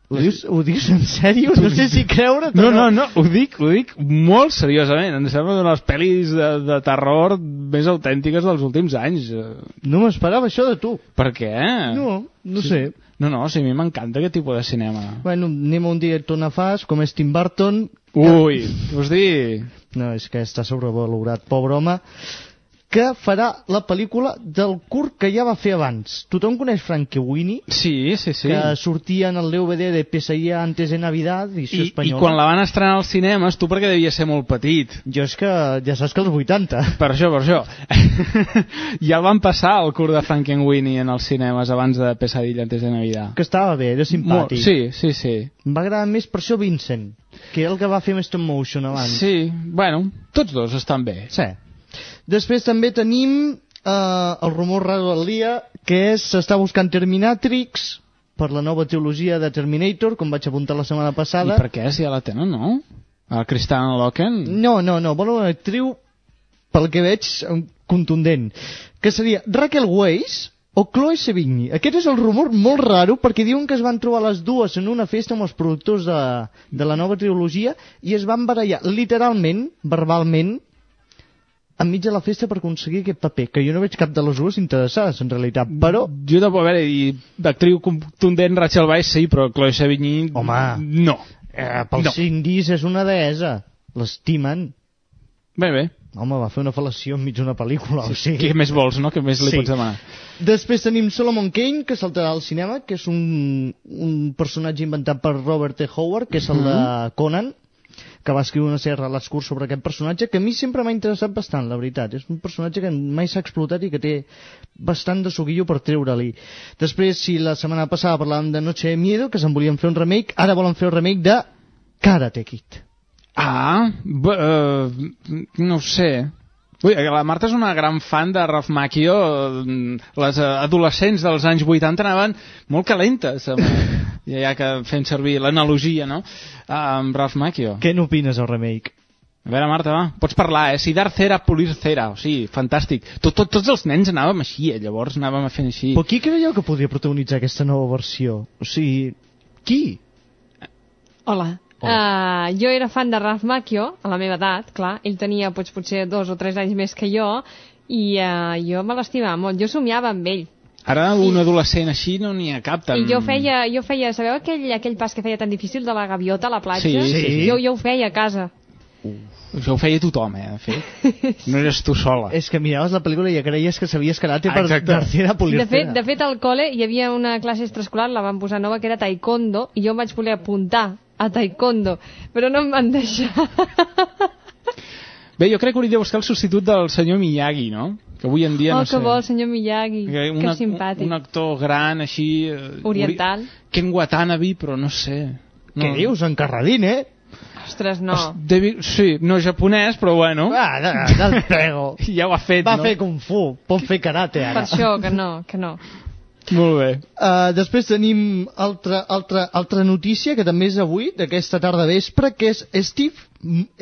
Ho dius, ho dius en sèrio? No sé si creure't o No, no, no, ho dic, ho dic molt seriosament. Em sembla una de les pel·lis de, de terror més autèntiques dels últims anys. No m'esperava això de tu. Per què? No, no Sí. sé. No, no, sí, a mi m'encanta aquest tipus de cinema. Bueno, anem a un director nefast, com és Tim Burton. Ui, què vols dir? No, és que està sobrevalorat, pobre home. Que farà la pel·lícula del curt que ja va fer abans. Tothom coneix Frankenweenie? Sí, sí, sí. Que sortia en el DVD de Pesadilla antes de Navidad, I, I espanyola. quan la van estrenar als cinemes, tu perquè devies ser molt petit. Jo és que ja saps que als 80. Per això, per això. ja el van passar el curt de Frankenweenie en els cinemes abans de Pesadilla antes de Navidad. Que estava bé, era simpàtic. Molt, sí, sí, sí. Em va agradar més per això Vincent, que el que va fer més stop motion abans. Sí, bueno, tots dos estan bé. Sí. Després també tenim eh, el rumor raro del dia, que és s'està buscant Terminatrix per la nova teologia de Terminator, com vaig apuntar la setmana I passada. per què? Si ja la tenen, no? El Cristian Loken? No, no, no, vol una actriu, pel que veig, contundent, que seria Raquel Weisz o Chloe Sevigny. Aquest és el rumor molt raro perquè diuen que es van trobar les dues en una festa amb els productors de, de la nova trilogia i es van barallar literalment, verbalment, enmig de la festa per aconseguir aquest paper, que jo no veig cap de les dues interessades, en realitat, però... Jo tampoc, a veure, i d'actriu contundent Rachel Weisz sí, però Chloe Sevigny... Home. No. Eh, pels No. indis és una deessa. L'estimen. Bé, bé. Home, va fer una fal·lació enmig d'una pel·lícula, o sigui... Què més vols, no? Què més li Sí. pots demanar? Després tenim Solomon Kane, que saltarà al cinema, que és un, un personatge inventat per Robert T. Howard, que és el de Conan, que va escriure una sèrie de curts sobre aquest personatge, que a mi sempre m'ha interessat bastant, la veritat. És un personatge que mai s'ha explotat i que té bastant de suquillo per treure-li. Després, si la setmana passada parlàvem de Noche de Miedo, que se'n volien fer un remake, ara volen fer un remake de Karate Kid. Ah, uh, no sé. Ui, la Marta és una gran fan de Ralph Macchio. eh, Les eh, adolescents dels anys 80 anaven molt calentes, amb, ja que fent servir l'analogia, no?, amb Ralph Macchio. Què n'opines del remake? A veure, Marta, va, pots parlar, eh? Si dar cera, polir cera. O sigui, fantàstic. Tot, tot, tots els nens anàvem així, eh? Llavors anàvem fent així. Però qui creieu que podria protagonitzar aquesta nova versió? O sigui, qui? Hola. Uh, jo era fan de Ralph Macchio, a la meva edat, clar. Ell tenia doncs, potser dos o tres anys més que jo, i uh, jo me l'estimava molt. Jo somiava amb ell. Ara un adolescent així no n'hi ha cap tan... I jo feia, jo feia, sabeu aquell, aquell pas que feia tan difícil de la gaviota a la platja? Sí, sí, sí. Jo, jo ho feia a casa. Això ho feia tothom, eh, de fet. No eres tu sola. És que miraves la pel·lícula i ja creies que sabies karate per Exacte. tercera De polircera. fet, de fet, al col·le hi havia una classe extraescolar, la van posar nova, que era taekwondo, i jo em vaig voler apuntar a taekwondo, però no em van deixar. Bé, jo crec que hauria de buscar el substitut del senyor Miyagi, no? Que avui en dia oh, no que sé... bo, el senyor Miyagi, Que que simpàtic. Un actor gran, així... eh, Oriental. ori- Ken Watanabe, però no sé. No. Què dius? En Carradín, eh? Ostres, no. Es- David, sí, no japonès, però bueno. Ah, no, no el pego. Ja ho ha fet, Va no? fer Kung Fu, pot fer karate Per ara. això, que no, que no. Molt bé. Uh, després tenim altra, altra, altra notícia, que també és avui, d'aquesta tarda vespre, que és Steve,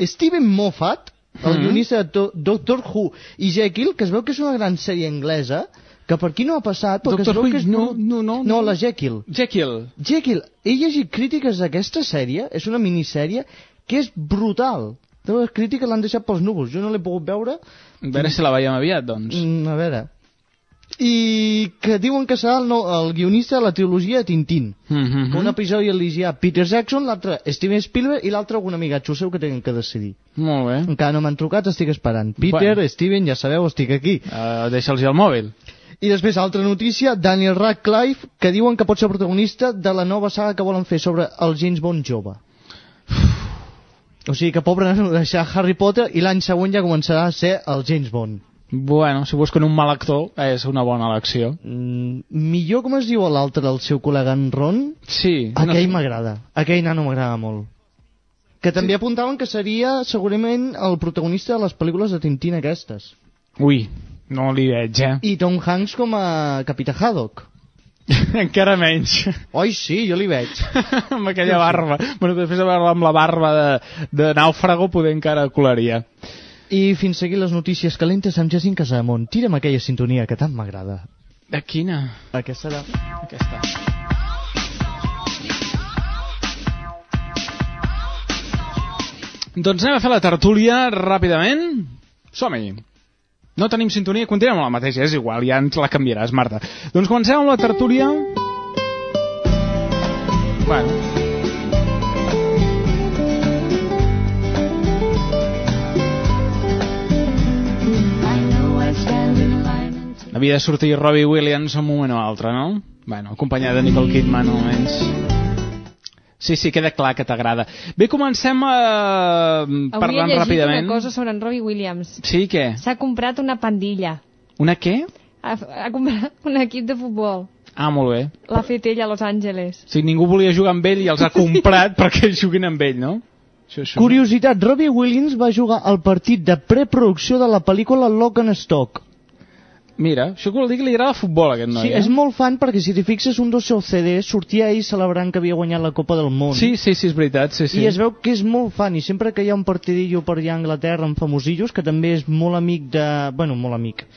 Steven Moffat, el Mhm. guionista de Do- Doctor Who i Jekyll, que es veu que és una gran sèrie anglesa, que per aquí no ha passat, perquè Doctor es veu Who, que és... no, no, no, No, la Jekyll. Jekyll. Jekyll, he llegit crítiques d'aquesta sèrie, és una minissèrie, que és brutal. Les crítiques l'han deixat pels núvols, jo no l'he pogut veure, A veure si la veiem aviat, doncs. Mm, a veure. I que diuen que serà el, nou, el guionista de la trilogia de Tintín. Mm -hmm. Que un episodi el llegirà Peter Jackson, l'altre Steven Spielberg i l'altre algun amigatxo seu que tenen que decidir. Molt bé. Encara no m'han trucat, estic esperant. Peter, Bueno. Steven, ja sabeu, estic aquí. Uh, Deixa'ls el mòbil. I després, altra notícia, Daniel Radcliffe, que diuen que pot ser protagonista de la nova saga que volen fer sobre el James Bond jove. O sigui que pobre deixar Harry Potter i l'any següent ja començarà a ser el James Bond. Bueno, si busquen un mal actor, és una bona elecció. Mm, millor com es diu l'altre, el seu col·lega en Ron? Sí. Aquell m'agrada. Aquell nano m'agrada molt. Que també apuntaven que seria segurament el protagonista de les pel·lícules de Tintín aquestes. Ui, no li veig, eh? I Tom Hanks com a Capità Haddock. Encara menys. Oi, sí, jo li veig. amb aquella barba. Bueno, després de veure amb la barba de, de nàufrago, poder encara colaria. I fins aquí les notícies calentes amb Jacint Casamont. Tira'm aquella sintonia que tant m'agrada. De quina? Aquesta serà. Aquesta. Doncs anem a fer la tertúlia ràpidament. Som-hi. No tenim sintonia, continuem amb la mateixa, és igual, ja ens la canviaràs, Marta. Doncs comencem amb la tertúlia... Bueno, Havia de sortir Robbie Williams un moment o altre, no? Bueno, acompanyat de Nicole Kidman, almenys. Sí, sí, queda clar que t'agrada. Bé, comencem eh, Avui parlant he llegit ràpidament. una cosa sobre en Robbie Williams. Sí, què? S'ha comprat una pandilla. Una què? Ha, ha comprat un equip de futbol. Ah, molt bé. L'ha fet ell a Los Angeles. O sigui, ningú volia jugar amb ell i els ha comprat perquè juguin amb ell, no? Això, això. Curiositat, Robbie Williams va jugar al partit de preproducció de la pel·lícula Lock and Stock. Mira, això vol dir que li agrada el futbol, aquest noi, Sí, eh? és molt fan perquè si t'hi fixes un dels seus CDs sortia ell celebrant que havia guanyat la Copa del Món. Sí, sí, sí, és veritat, sí, sí. I es veu que és molt fan i sempre que hi ha un partidillo per allà a Anglaterra amb famosillos, que també és molt amic de... Bueno, molt amic.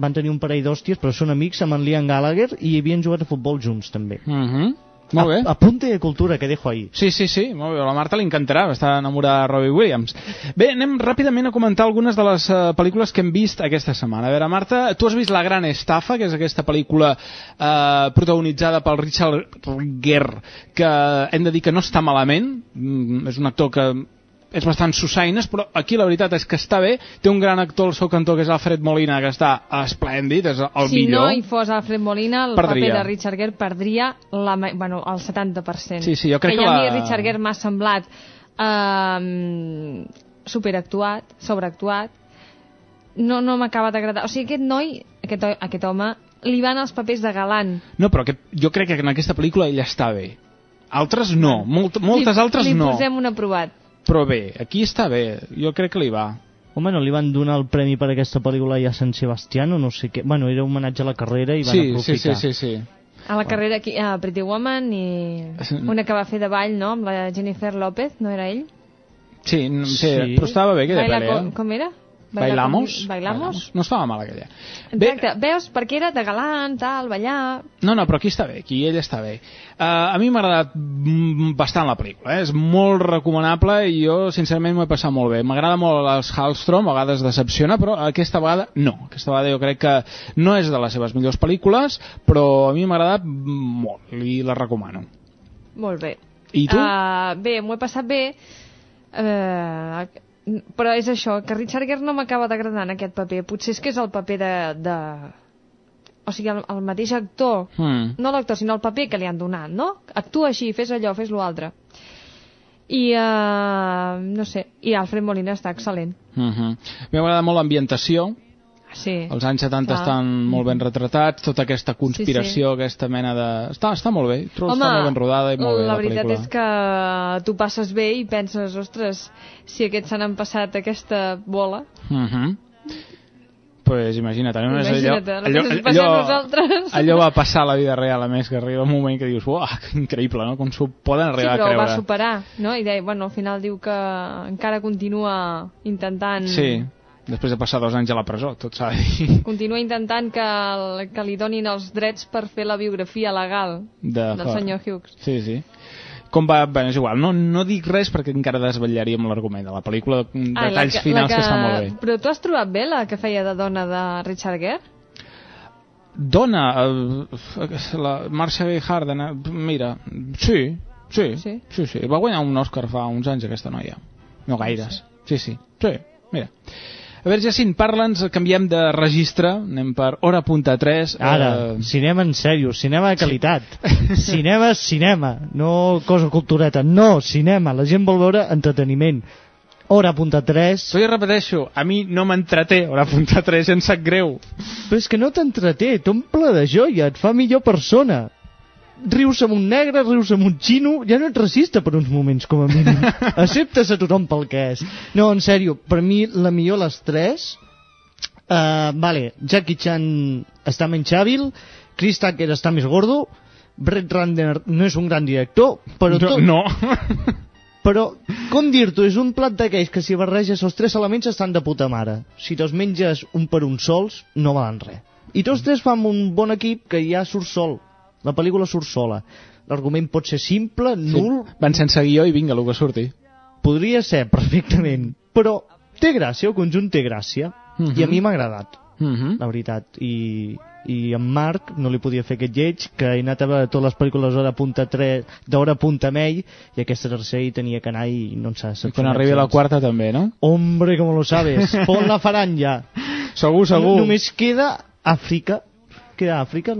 Van tenir un parell d'hòsties, però són amics amb en Liam Gallagher i havien jugat a futbol junts, també. Mhm. Molt bé. A, apunte de cultura que dejo ahí. Sí, sí, sí, molt bé. A la Marta li encantarà, està enamorada de Robbie Williams. Bé, anem ràpidament a comentar algunes de les uh, pel·lícules que hem vist aquesta setmana. A veure, Marta, tu has vist La gran estafa, que és aquesta pel·lícula uh, protagonitzada pel Richard Gere, que hem de dir que no està malament, mm, és un actor que és bastant susaines, però aquí la veritat és que està bé. Té un gran actor al seu cantó, que és Alfred Molina, que està esplèndid, és el si millor. no hi fos Alfred Molina, el Perdria. paper de Richard Gere perdria la, bueno, el 70%. Sí, sí, jo crec que que ja a la- mi Richard Gere m'ha semblat eh, superactuat, sobreactuat, no, no m'acaba d'agradar. O sigui, aquest noi, aquest, aquest home, li van els papers de galant. No, però aquest, jo crec que en aquesta pel·lícula ell està bé. Altres no, molt, moltes li, altres li no. posem un aprovat. Però bé, aquí està bé, jo crec que li va. Home, no li van donar el premi per aquesta pel·lícula ja a Sant Sebastián o no sé què. Bueno, era un homenatge a la carrera i van Sí, sí, aprofitar. sí, sí, sí. A la carrera aquí, a Pretty Woman i una que va fer de ball, no?, amb la Jennifer López, no era ell? Sí, no, sí, Sí. però estava bé aquella pel·li, com, eh? com era? Baila Bailamos? Bailamos? No estava mal aquella. Exacte, veus? Perquè era de galant, tal, ballar... No, no, però aquí està bé, aquí ell està bé. Uh, a mi m'ha agradat bastant la pel·lícula, eh? és molt recomanable i jo sincerament m'ho he passat molt bé. M'agrada molt els Hallstrom, a vegades decepciona, però aquesta vegada no. Aquesta vegada jo crec que no és de les seves millors pel·lícules, però a mi m'ha agradat molt i la recomano. Molt bé. I tu? Uh, bé, m'ho he passat bé, uh, però és això, que Richard Gere no m'acaba d'agradar en aquest paper. Potser és que és el paper de... de... O sigui, el, el mateix actor, Mm. no l'actor, sinó el paper que li han donat, no? Actua així, fes allò, fes l'altre. I, uh, no sé, i Alfred Molina està excel·lent. Mm -hmm. M'ha agradat molt l'ambientació, Sí. els anys 70 Clar. estan molt ben retratats, tota aquesta conspiració, aquesta mena de... Està, està molt bé, trobo que està molt ben rodada i molt bé la la veritat pel·lícula. és que tu passes bé i penses, ostres, si aquests s'han empassat aquesta bola, Mm -hmm. Pues imagina't, no és allò, Imagina't, la allò, que ens passa a nosaltres. allò va passar a la vida real, a més, que arriba un moment que dius, uah, increïble, no? Com s'ho poden sí, arribar però a ho va creure. superar, no? I deia, bueno, al final diu que encara continua intentant... Sí, després de passar dos anys a la presó, tot s'ha de dir. Continua intentant que, el, que li donin els drets per fer la biografia legal De, del senyor Hughes. Sí, sí. Com va... Bé, és igual, no, no dic res perquè encara desvetllaríem l'argument de la pel·lícula, Ah, la detalls que- finals la que... estan molt bé. Però tu has trobat bé la que feia de dona de Richard Gere? Dona, eh, la Marcia Gay Harden, eh, mira, sí, sí, sí, sí, sí, va guanyar un Òscar fa uns anys aquesta noia, no gaires, sí, sí, sí, mira. A veure, Jacint, parla'ns, canviem de registre, anem per hora.3. Ara, eh, cinema en sèrio, cinema de qualitat. cinema, cinema, no cosa cultureta. No, cinema, la gent vol veure entreteniment. Hora.3... Però jo repeteixo, a mi no m'entreté hora.3, em sap greu. Però és que no t'entreté, t'omple de joia, et fa millor persona. Rius amb un negre, rius amb un xino, ja no ets racista per uns moments, com a mínim. Acceptes a tothom pel que és. No, en sèrio, per mi la millor les tres... Uh, vale, Jackie Chan està menys hàbil, Chris Tucker està més gordo, Brett Ratner no és un gran director, però No, tot... no. Però, com dir-t'ho, és un plat d'aquells que si barreges els tres elements estan de puta mare. Si te'ls menges un per un sols, no valen res. I tots tres fan un bon equip que ja surt sol. La pel·lícula surt sola. L'argument pot ser simple, nul, Sí, van sense guió i vinga, el que surti. podria ser perfectament, però té gràcia, el conjunt té gràcia. Mhm. I a mi m'ha agradat, Mhm. la veritat. I, I en Marc no li podia fer aquest lleig, que he anat a veure totes les pel·lícules d'hora punta tre- d'hora punta amb ell, i aquesta tercera hi tenia que anar i no ens ha I quan arribi la quarta també, no? Hombre, como lo sabes. Pon la faran ja. Segur, segur. Només queda Àfrica, que era Àfrica,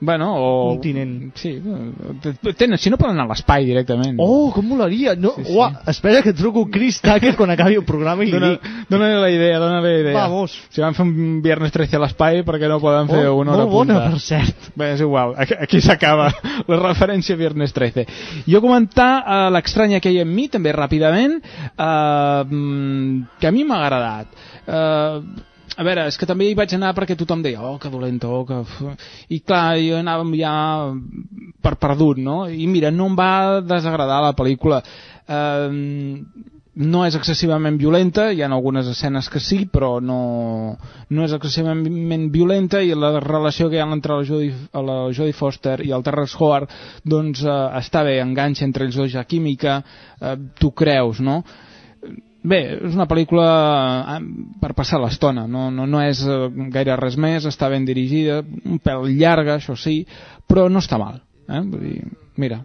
Bueno, o... Continent. Sí, eh, tenen, si no poden anar a l'espai directament. Oh, com molaria! No, sí, sí. Ua, espera que truco Chris Tucker quan acabi el programa i li Dona, dic... dona la idea, dona la idea. Vamos. Si van fer un Viernes 13 a l'espai, perquè no poden fer Oh, una hora molt bona, punta? per cert. Bé, és igual, aquí, aquí s'acaba la referència a Viernes 13. Jo comentar uh, l'estranya que hi ha en mi, també ràpidament, uh, que a mi m'ha agradat. Uh, a veure, és que també hi vaig anar perquè tothom deia, oh, que dolenta, oh, que... f-". I clar, jo anava ja per perdut, no? I mira, no em va desagradar la pel·lícula. Uh, no és excessivament violenta, hi ha algunes escenes que sí, però no, no és excessivament violenta i la relació que hi ha entre la Jodie, la Jodie Foster i el Terrence Howard doncs eh, està bé, enganxa entre ells dos ja química, eh, tu creus, no? Bé, és una pel·lícula eh, per passar l'estona, no, no, no és eh, gaire res més, està ben dirigida, un pèl llarga, això sí, però no està mal. Eh? Vull dir, mira,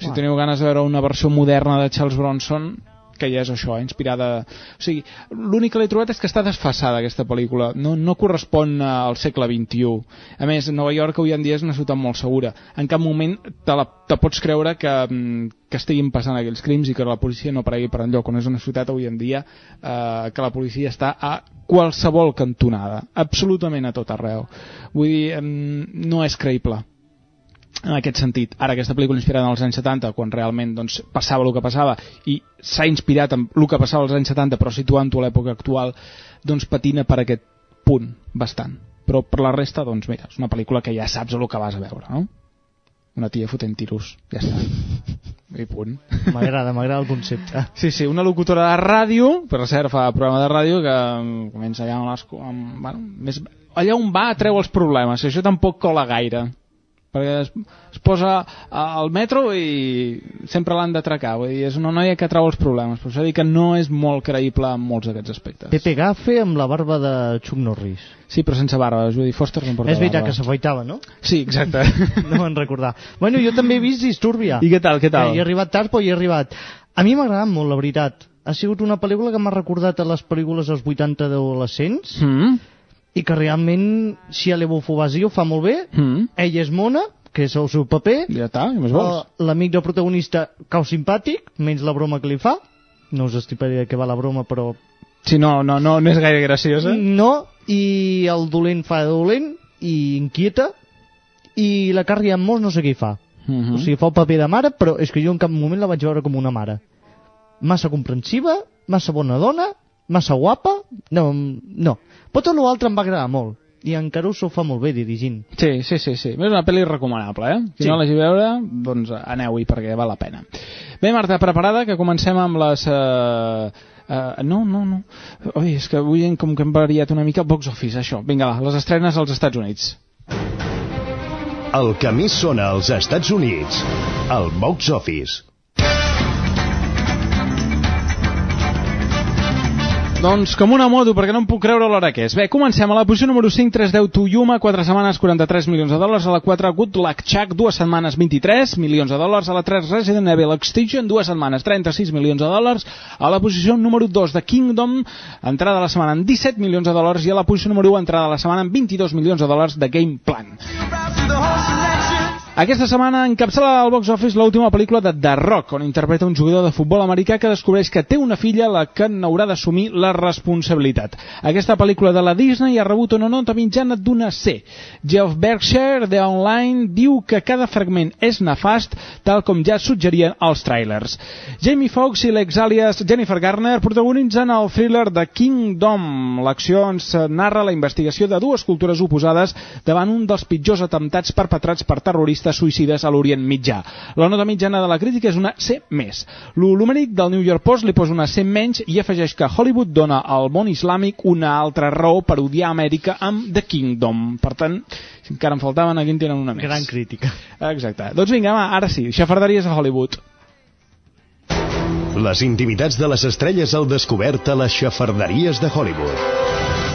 si teniu ganes de veure una versió moderna de Charles Bronson, que ja és això, eh, inspirada... O sigui, l'únic que l'he trobat és que està desfasada aquesta pel·lícula, no, no correspon al segle XXI. A més, Nova York avui en dia és una ciutat molt segura. En cap moment te, la, te pots creure que, mm, que estiguin passant aquells crims i que la policia no aparegui per enlloc, on és una ciutat avui en dia eh, que la policia està a qualsevol cantonada, absolutament a tot arreu. Vull dir, mm, no és creïble en aquest sentit. Ara aquesta pel·lícula inspirada en els anys 70, quan realment doncs, passava el que passava i s'ha inspirat en el que passava als anys 70, però situant-ho a l'època actual, doncs patina per aquest punt, bastant. Però per la resta, doncs mira, és una pel·lícula que ja saps el que vas a veure, no? Una tia fotent tiros, ja està. I punt. M'agrada, m'agrada el concepte. Sí, sí, una locutora de ràdio, per cert, fa programa de ràdio que comença allà amb les... Amb, bueno, més, allà on va treu els problemes, això tampoc cola gaire perquè es, es posa al metro i sempre l'han d'atracar vull dir, és una noia que treu els problemes per això dic que no és molt creïble en molts d'aquests aspectes Pepe Gaffe amb la barba de Chuck Norris. sí, però sense barba, Judy Foster no porta és veritat barba que s'afaitava, no? sí, exacte No me'n recordar. Bueno, jo també he vist Disturbia. i què tal, què tal? Que hi he arribat tard, però hi he arribat. A mi m'ha agradat molt, la veritat. Ha sigut una pel·lícula que m'ha recordat a les pel·lícules dels 80 d'adolescents mm? I que realment si a l'Ebofobasi ho fa molt bé. Mm? Ella és mona, que és el seu paper. ja està, què més vols? Uh, L'amic del protagonista cau simpàtic, menys la broma que li fa. No us estiparé de què va la broma, però... Sí, no, no, no, no és gaire graciosa No, i el dolent fa dolent i inquieta i la Carrie Moss no sé què hi fa. mm -hmm. O sigui, fa el paper de mare, però és que jo en cap moment la vaig veure com una mare. Massa comprensiva, massa bona dona, massa guapa... No, no. Però tot l'altre em va agradar molt. I en Caruso ho fa molt bé dirigint. Sí, sí, sí, sí. És una pel·li recomanable, eh? Qui Sí. no l'hagi veure, doncs aneu-hi perquè val la pena. Bé, Marta, preparada, que comencem amb les... Uh, uh, no, no, no. Ui, és que avui hem, com que hem variat una mica box office, això. Vinga, va, les estrenes als Estats Units. El que més sona als Estats Units, el box office. Doncs com una moto, perquè no em puc creure l'hora que és. Bé, comencem a la posició número 5, 310 Tuyuma, 4 setmanes, 43 milions de dòlars. A la 4, Good Luck Chuck, 2 setmanes, 23 milions de dòlars. A la 3, Resident Evil Extinction, 2 setmanes, 36 milions de dòlars. A la posició número 2, The Kingdom, entrada de la setmana en 17 milions de dòlars. I a la posició número 1, entrada de la setmana en 22 milions de dòlars de Game Plan. Aquesta setmana encapçala al box office l'última pel·lícula de The Rock, on interpreta un jugador de futbol americà que descobreix que té una filla la que n'haurà d'assumir la responsabilitat. Aquesta pel·lícula de la Disney ha rebut una nota mitjana d'una C. Geoff Berkshire, de Online, diu que cada fragment és nefast, tal com ja suggerien els trailers. Jamie Foxx i l'ex-àlies Jennifer Garner protagonitzen el thriller de Kingdom. L'acció ens narra la investigació de dues cultures oposades davant un dels pitjors atemptats perpetrats per terroristes suïcides a l'Orient Mitjà. La nota mitjana de la crítica és una C+. L'Olumeric del New York Post li posa una C menys i afegeix que Hollywood dona al món islàmic una altra raó per odiar Amèrica amb The Kingdom. Per tant, si encara en faltaven, aquí en tenen una més. Gran crítica. Exacte. Doncs vinga, va, ara sí, xafarderies a Hollywood. Les intimitats de les estrelles al descobert a les xafarderies de Hollywood.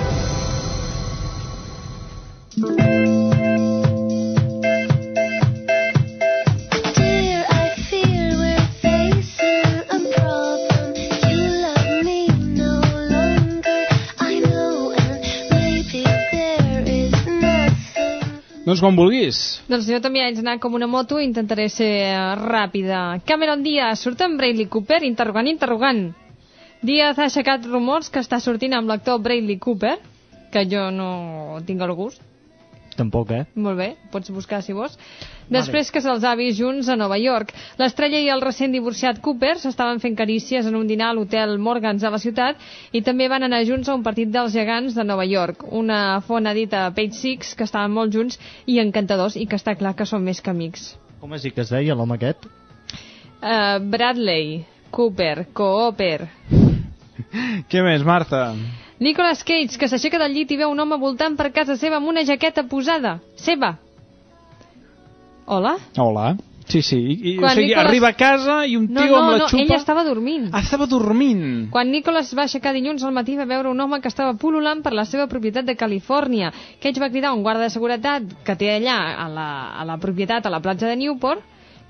Doncs com vulguis. Doncs jo també haig d'anar com una moto i intentaré ser eh, ràpida. Cameron Diaz surt amb Bradley Cooper, interrogant, interrogant. Diaz ha aixecat rumors que està sortint amb l'actor Bradley Cooper, que jo no tinc el gust. Tampoc, eh? Molt bé, pots buscar si vols. Després que se'ls ha vist junts a Nova York. L'estrella i el recent divorciat Cooper s'estaven fent carícies en un dinar a l'hotel Morgans a la ciutat i també van anar junts a un partit dels gegants de Nova York. Una font ha dit a Page Six que estaven molt junts i encantadors i que està clar que són més que amics. Com has dit que es deia l'home aquest? Uh, Bradley, Cooper, Cooper. Què més, Marta? Nicolas Cage, que s'aixeca del llit i veu un home voltant per casa seva amb una jaqueta posada. Seva. Hola? Hola. Sí, sí. I, o sigui, Nicolas- arriba a casa i un No, tio no, amb la no, xupa... ella estava dormint. Ah, estava dormint. Quan Nicholas va aixecar dilluns al matí va veure un home que estava pul·lulant per la seva propietat de Califòrnia. Cage va cridar un guarda de seguretat que té allà a la, a la propietat, a la platja de Newport,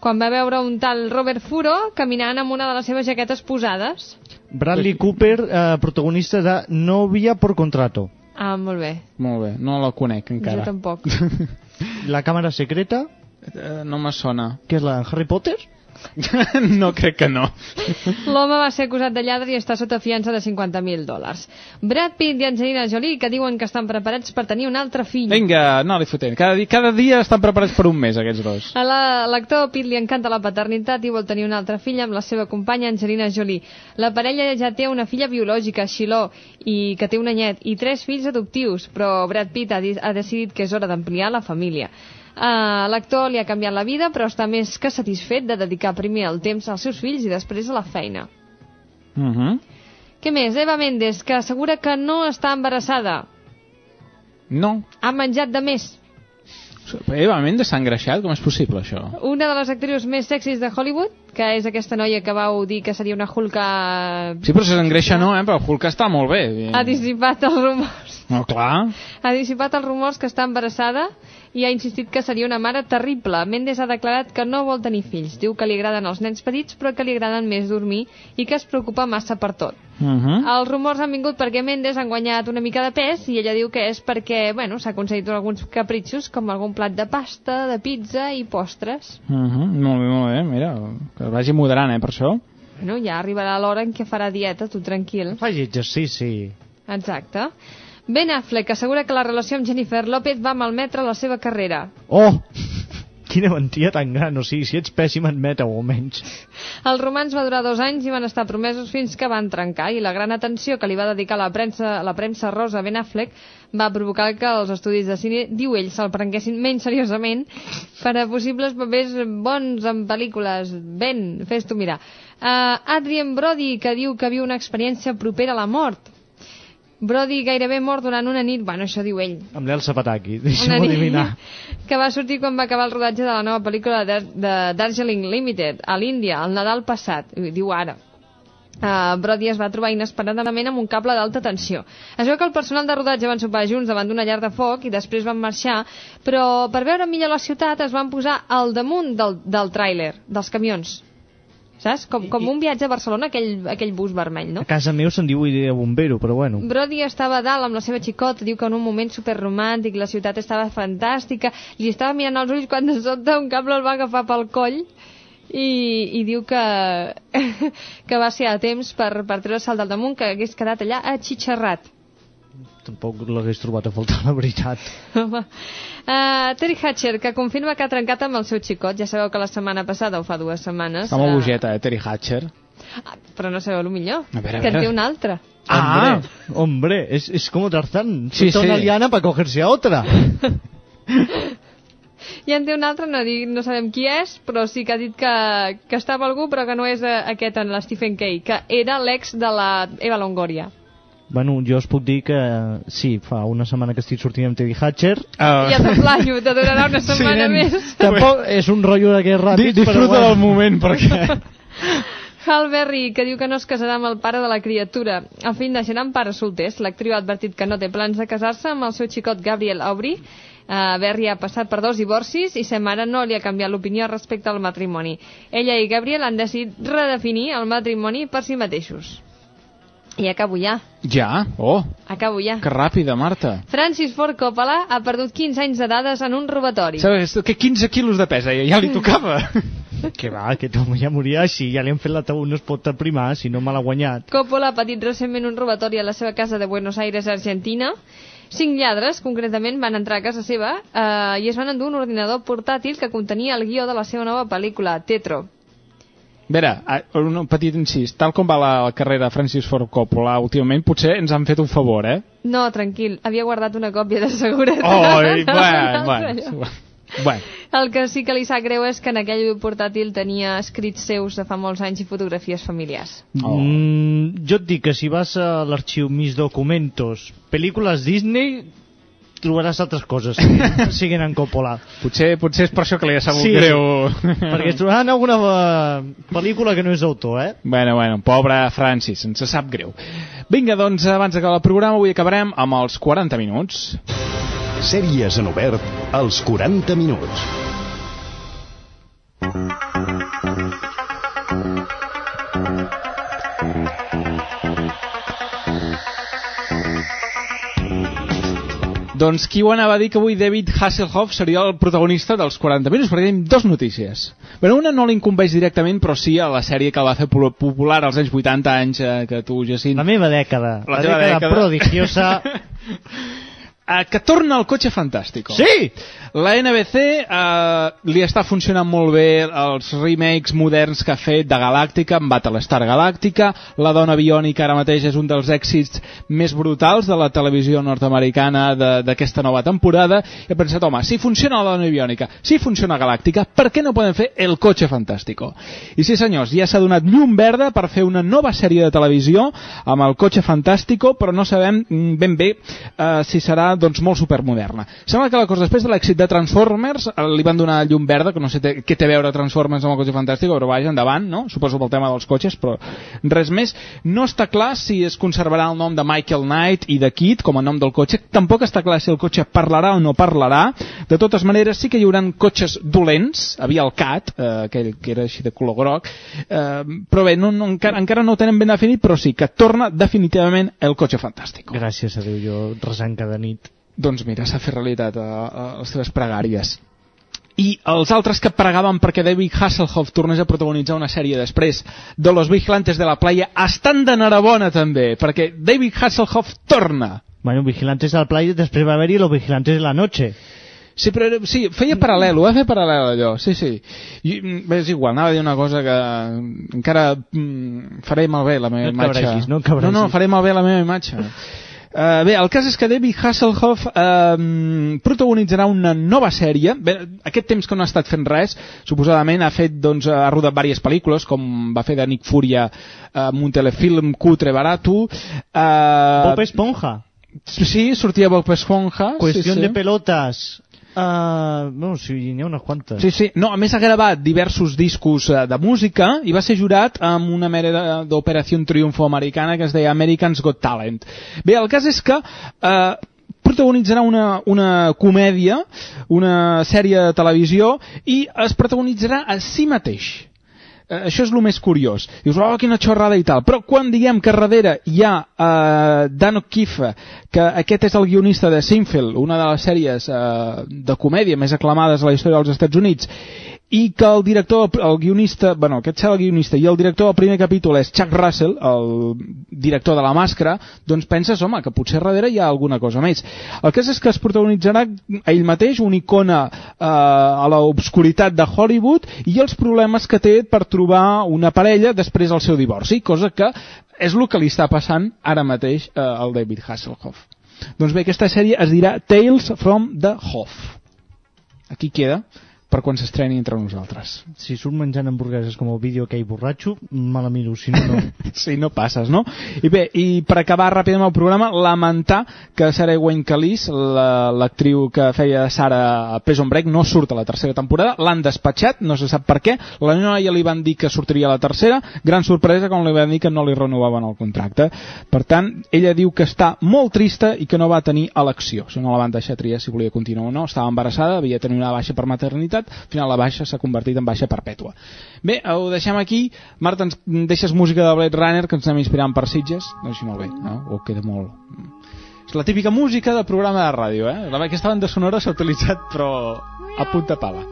quan va veure un tal Robert Furo caminant amb una de les seves jaquetes posades. Bradley Cooper, eh, protagonista de Novia por contrato. Ah, molt bé. Molt bé, no la conec encara. Jo tampoc. La càmera secreta, Eh, no me sona. que és la de Harry Potter? no crec que no. L'home va ser acusat de lladre i està sota fiança de 50.000 dòlars. Brad Pitt i Angelina Jolie, que diuen que estan preparats per tenir un altre fill. Vinga, no li fotem. Cada, di cada dia estan preparats per un mes, aquests dos. A la- l'actor Pitt li encanta la paternitat i vol tenir una altra filla amb la seva companya Angelina Jolie. La parella ja té una filla biològica, Shiloh, i que té un anyet, i tres fills adoptius, però Brad Pitt ha, ha decidit que és hora d'ampliar la família. Uh, L'actor li ha canviat la vida, però està més que satisfet de dedicar primer el temps als seus fills i després a la feina. Uh -huh. Què més? Eva Méndez, que assegura que no està embarassada. No. Ha menjat de més. Eva Mendes s'ha engreixat? Com és possible, això? Una de les actrius més sexis de Hollywood, que és aquesta noia que vau dir que seria una Hulka... Sí, però si s'engreixa no, eh? Però Hulk està molt bé. Ha dissipat els rumors. No, clar. Ha dissipat els rumors que està embarassada i ha insistit que seria una mare terrible. Mendes ha declarat que no vol tenir fills. Diu que li agraden els nens petits, però que li agraden més dormir i que es preocupa massa per tot. Uh -huh. Els rumors han vingut perquè Mendes han guanyat una mica de pes i ella diu que és perquè, bueno, s'ha aconseguit alguns capritxos com algun plat de pasta, de pizza i postres. Uh -huh. Molt bé, molt bé. Mira, que vagi moderant, eh, per això. Bueno, ja arribarà l'hora en què farà dieta, tu tranquil. Faci exercici. Exacte. Ben Affleck assegura que la relació amb Jennifer López va malmetre la seva carrera. Oh! Quina mentida tan gran, o sigui, si ets pèssim admeta-ho almenys. El romans va durar dos anys i van estar promesos fins que van trencar i la gran atenció que li va dedicar la premsa, la premsa rosa Ben Affleck va provocar que els estudis de cine, diu ell, se'l prenguessin menys seriosament per a possibles papers bons en pel·lícules. Ben, fes-t'ho mirar. Uh, Adrien Brody, que diu que viu una experiència propera a la mort. Brody gairebé mort durant una nit, bueno, això diu ell, Amb l'Elsa Pataki, deixa'm adivinar. que va sortir quan va acabar el rodatge de la nova pel·lícula de, de Darjeeling Limited a l'Índia, el Nadal passat, diu ara. Uh, Brody es va trobar inesperadament amb un cable d'alta tensió. Es veu que el personal de rodatge van sopar junts davant d'una llar de foc i després van marxar, però per veure millor la ciutat es van posar al damunt del, del tràiler, dels camions. Saps? Com, com un viatge a Barcelona, aquell, aquell bus vermell, no? A casa meu se'n diu idea bombero, però bueno. Brody estava a dalt amb la seva xicota, diu que en un moment superromàntic la ciutat estava fantàstica, li estava mirant als ulls quan de sobte un cable el va agafar pel coll i, i diu que, que va ser a temps per, per treure-se'l del damunt, que hagués quedat allà atxitxarrat. Tampoc l'hagués trobat a faltar, la veritat. Home. Uh, Terry Hatcher, que confirma que ha trencat amb el seu xicot. Ja sabeu que la setmana passada, o fa dues setmanes... Està molt eh, bogeta, eh, Terry Hatcher. Però no sabeu el millor, A veure, a que en veure. té un altre. Ah. Hombre, hombre, es, es como Tarzán. Sí, Suelta una sí. liana para cogerse a otra. I en té un altre, no, dic, no sabem qui és, però sí que ha dit que, que estava algú, però que no és eh, aquest, en la Stephen Kay, que era l'ex de la Eva Longoria. Bueno, jo us puc dir que sí, fa una setmana que estic sortint amb Teddy Hatcher. Uh, Ja te planyo, te durarà una setmana nen. més. Tampoc és un rotllo d'aquests Di ràpids, però disfruta bueno. del moment, perquè... Hal Berry, que diu que no es casarà amb el pare de la criatura. El fill naixerà amb pares solters. L'actriu ha advertit que no té plans de casar-se amb el seu xicot Gabriel Aubry. Uh, Berry ha passat per dos divorcis i sa mare no li ha canviat l'opinió respecte al matrimoni. Ella i Gabriel han decidit redefinir el matrimoni per si mateixos. I acabo ja. Ja? Oh, Acabo ja. que ràpida, Marta. Francis Ford Coppola ha perdut 15 anys de dades en un robatori. Saps que 15 quilos de pes, eh? ja li tocava. Que va, aquest home ja moria així, ja li han fet la taula, no es pot aprimar, si no me l'ha guanyat. Coppola ha patit recentment un robatori a la seva casa de Buenos Aires, Argentina. Cinc lladres, concretament, van entrar a casa seva eh, i es van endur un ordinador portàtil que contenia el guió de la seva nova pel·lícula, Tetro. A veure, a- un petit incís, tal com va la carrera de Francis Ford Coppola últimament, potser ens han fet un favor, eh? No, tranquil, havia guardat una còpia de seguretat. Oi, bueno, Allò. bueno. Bueno, El que sí que li sap greu és que en aquell portàtil tenia escrits seus de fa molts anys i fotografies familiars. Oh. Mm, jo et dic que si vas a l'arxiu Mis Documentos, pel·lícules Disney, trobaràs altres coses, siguin en Coppola. potser, potser és per això que li ha sabut Sí, greu. Perquè es trobaran alguna eh, pel·lícula que no és autor, eh? Bueno, bueno, pobre Francis, ens sap greu. Vinga, doncs, abans d'acabar el programa, avui acabarem amb els 40 minuts. Sèries en obert als 40 minuts. Doncs qui ho anava a dir que avui David Hasselhoff seria el protagonista dels 40 minuts, perquè tenim dos notícies. Bueno, una no l'incumbeix directament, però sí a la sèrie que va fer popular als anys 80 anys, eh, que tu, Jacint... La meva dècada. La La, teva dècada, dècada. prodigiosa. Eh, que torna el cotxe fantàstico. Sí! La NBC eh, li està funcionant molt bé els remakes moderns que ha fet de Galàctica, amb Battlestar Galàctica, La dona biònica ara mateix és un dels èxits més brutals de la televisió nord-americana d'aquesta nova temporada, i he pensat, home, si funciona la dona biònica, si funciona Galàctica, per què no poden fer el cotxe fantàstico? I sí senyors, ja s'ha donat llum verda per fer una nova sèrie de televisió amb el cotxe fantàstico, però no sabem mm, ben bé eh, si serà doncs, molt supermoderna. Sembla que la cosa després de l'èxit de Transformers eh, li van donar llum verda, que no sé què té a veure Transformers amb el cotxe fantàstic, però vaja, endavant, no? Suposo pel tema dels cotxes, però res més. No està clar si es conservarà el nom de Michael Knight i de Kid com a nom del cotxe. Tampoc està clar si el cotxe parlarà o no parlarà. De totes maneres, sí que hi haurà cotxes dolents. Havia el Cat, eh, aquell que era així de color groc. Eh, però bé, no, no, encara, encara no ho tenen ben definit, però sí que torna definitivament el cotxe fantàstic. Gràcies a Déu, jo resant cada nit. Doncs mira, s'ha fet realitat a, a les teves pregàries. I els altres que pregaven perquè David Hasselhoff tornés a protagonitzar una sèrie després de Los Vigilantes de la Playa estan d'enhorabona també, perquè David Hasselhoff torna. Bueno, Vigilantes de la playa, després va haver-hi Los Vigilantes de la noche. Sí, però sí, feia paral·lel, ho va fer paral·lel allò, sí, sí. I, mm, és igual, anava a dir una cosa que encara mm, faré malbé la meva No imatge. cabregis, no no, no, faré malbé la meva imatge. Uh, bé, el cas és que David Hasselhoff uh, protagonitzarà una nova sèrie. Bé, aquest temps que no ha estat fent res, suposadament ha fet, doncs, ha rodat diverses pel·lícules, com va fer de Nick Furia uh, amb un telefilm cutre barato. Uh, Bob Esponja. Sí, sortia Bob Esponja. Cuestión sí, sí. de pelotas. Uh, no, sí, n'hi ha unes quantes. Sí, sí. No, a més ha gravat diversos discos eh, de música i va ser jurat amb una mena de- d'Operació Triunfo americana que es deia Americans Got Talent. Bé, el cas és que eh, protagonitzarà una, una comèdia, una sèrie de televisió i es protagonitzarà a si mateix. Eh, això és el més curiós. Dius, oh, quina xorrada i tal. Però quan diguem que darrere hi ha eh, Dan O'Keefe, que aquest és el guionista de Seinfeld, una de les sèries eh, de comèdia més aclamades a la història dels Estats Units, i que el director, el guionista, bueno, aquest serà el guionista, i el director del primer capítol és Chuck Russell, el director de La Màscara, doncs penses, home, que potser darrere hi ha alguna cosa més. El cas és que es protagonitzarà ell mateix, una icona eh, a l'obscuritat de Hollywood, i els problemes que té per trobar una parella després del seu divorci, cosa que és el que li està passant ara mateix eh, al David Hasselhoff. Doncs bé, aquesta sèrie es dirà Tales from the Hoff. Aquí queda per quan s'estreni entre nosaltres. Si surt menjant hamburgueses com el vídeo aquell borratxo, me la miro, si no, no. Sí, no passes, no? I bé, i per acabar ràpidament el programa, lamentar que Sarah Wayne Callis, la- l'actriu que feia Sara a Prison Break, no surt a la tercera temporada, l'han despatxat, no se sap per què, la noia li van dir que sortiria a la tercera, gran sorpresa quan li van dir que no li renovaven el contracte. Per tant, ella diu que està molt trista i que no va tenir elecció, sigui, no la van deixar triar si volia continuar o no, estava embarassada, havia tenir una baixa per maternitat, qualitat, al final la baixa s'ha convertit en baixa perpètua. Bé, ho deixem aquí. Marta, ens deixes música de Blade Runner, que ens anem inspirant per Sitges. No, així molt bé, no? O queda molt... És la típica música de programa de ràdio, eh? La- Aquesta banda sonora s'ha utilitzat, però a punta pala.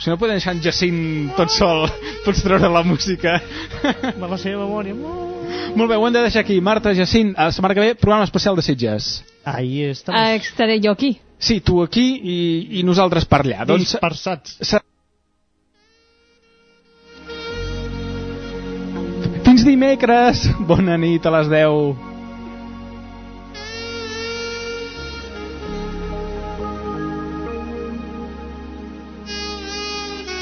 Si no podem deixar en Jacint tot sol, pots treure la música. Me la de memòria. Molt bé, ho hem de deixar aquí. Marta, Jacint, la setmana que ve, programa especial de Sitges. Ahí està. Ah, estaré jo aquí. Sí, tu aquí i, i nosaltres per allà. Doncs, Dispersats. Fins dimecres! Bona nit a les 10.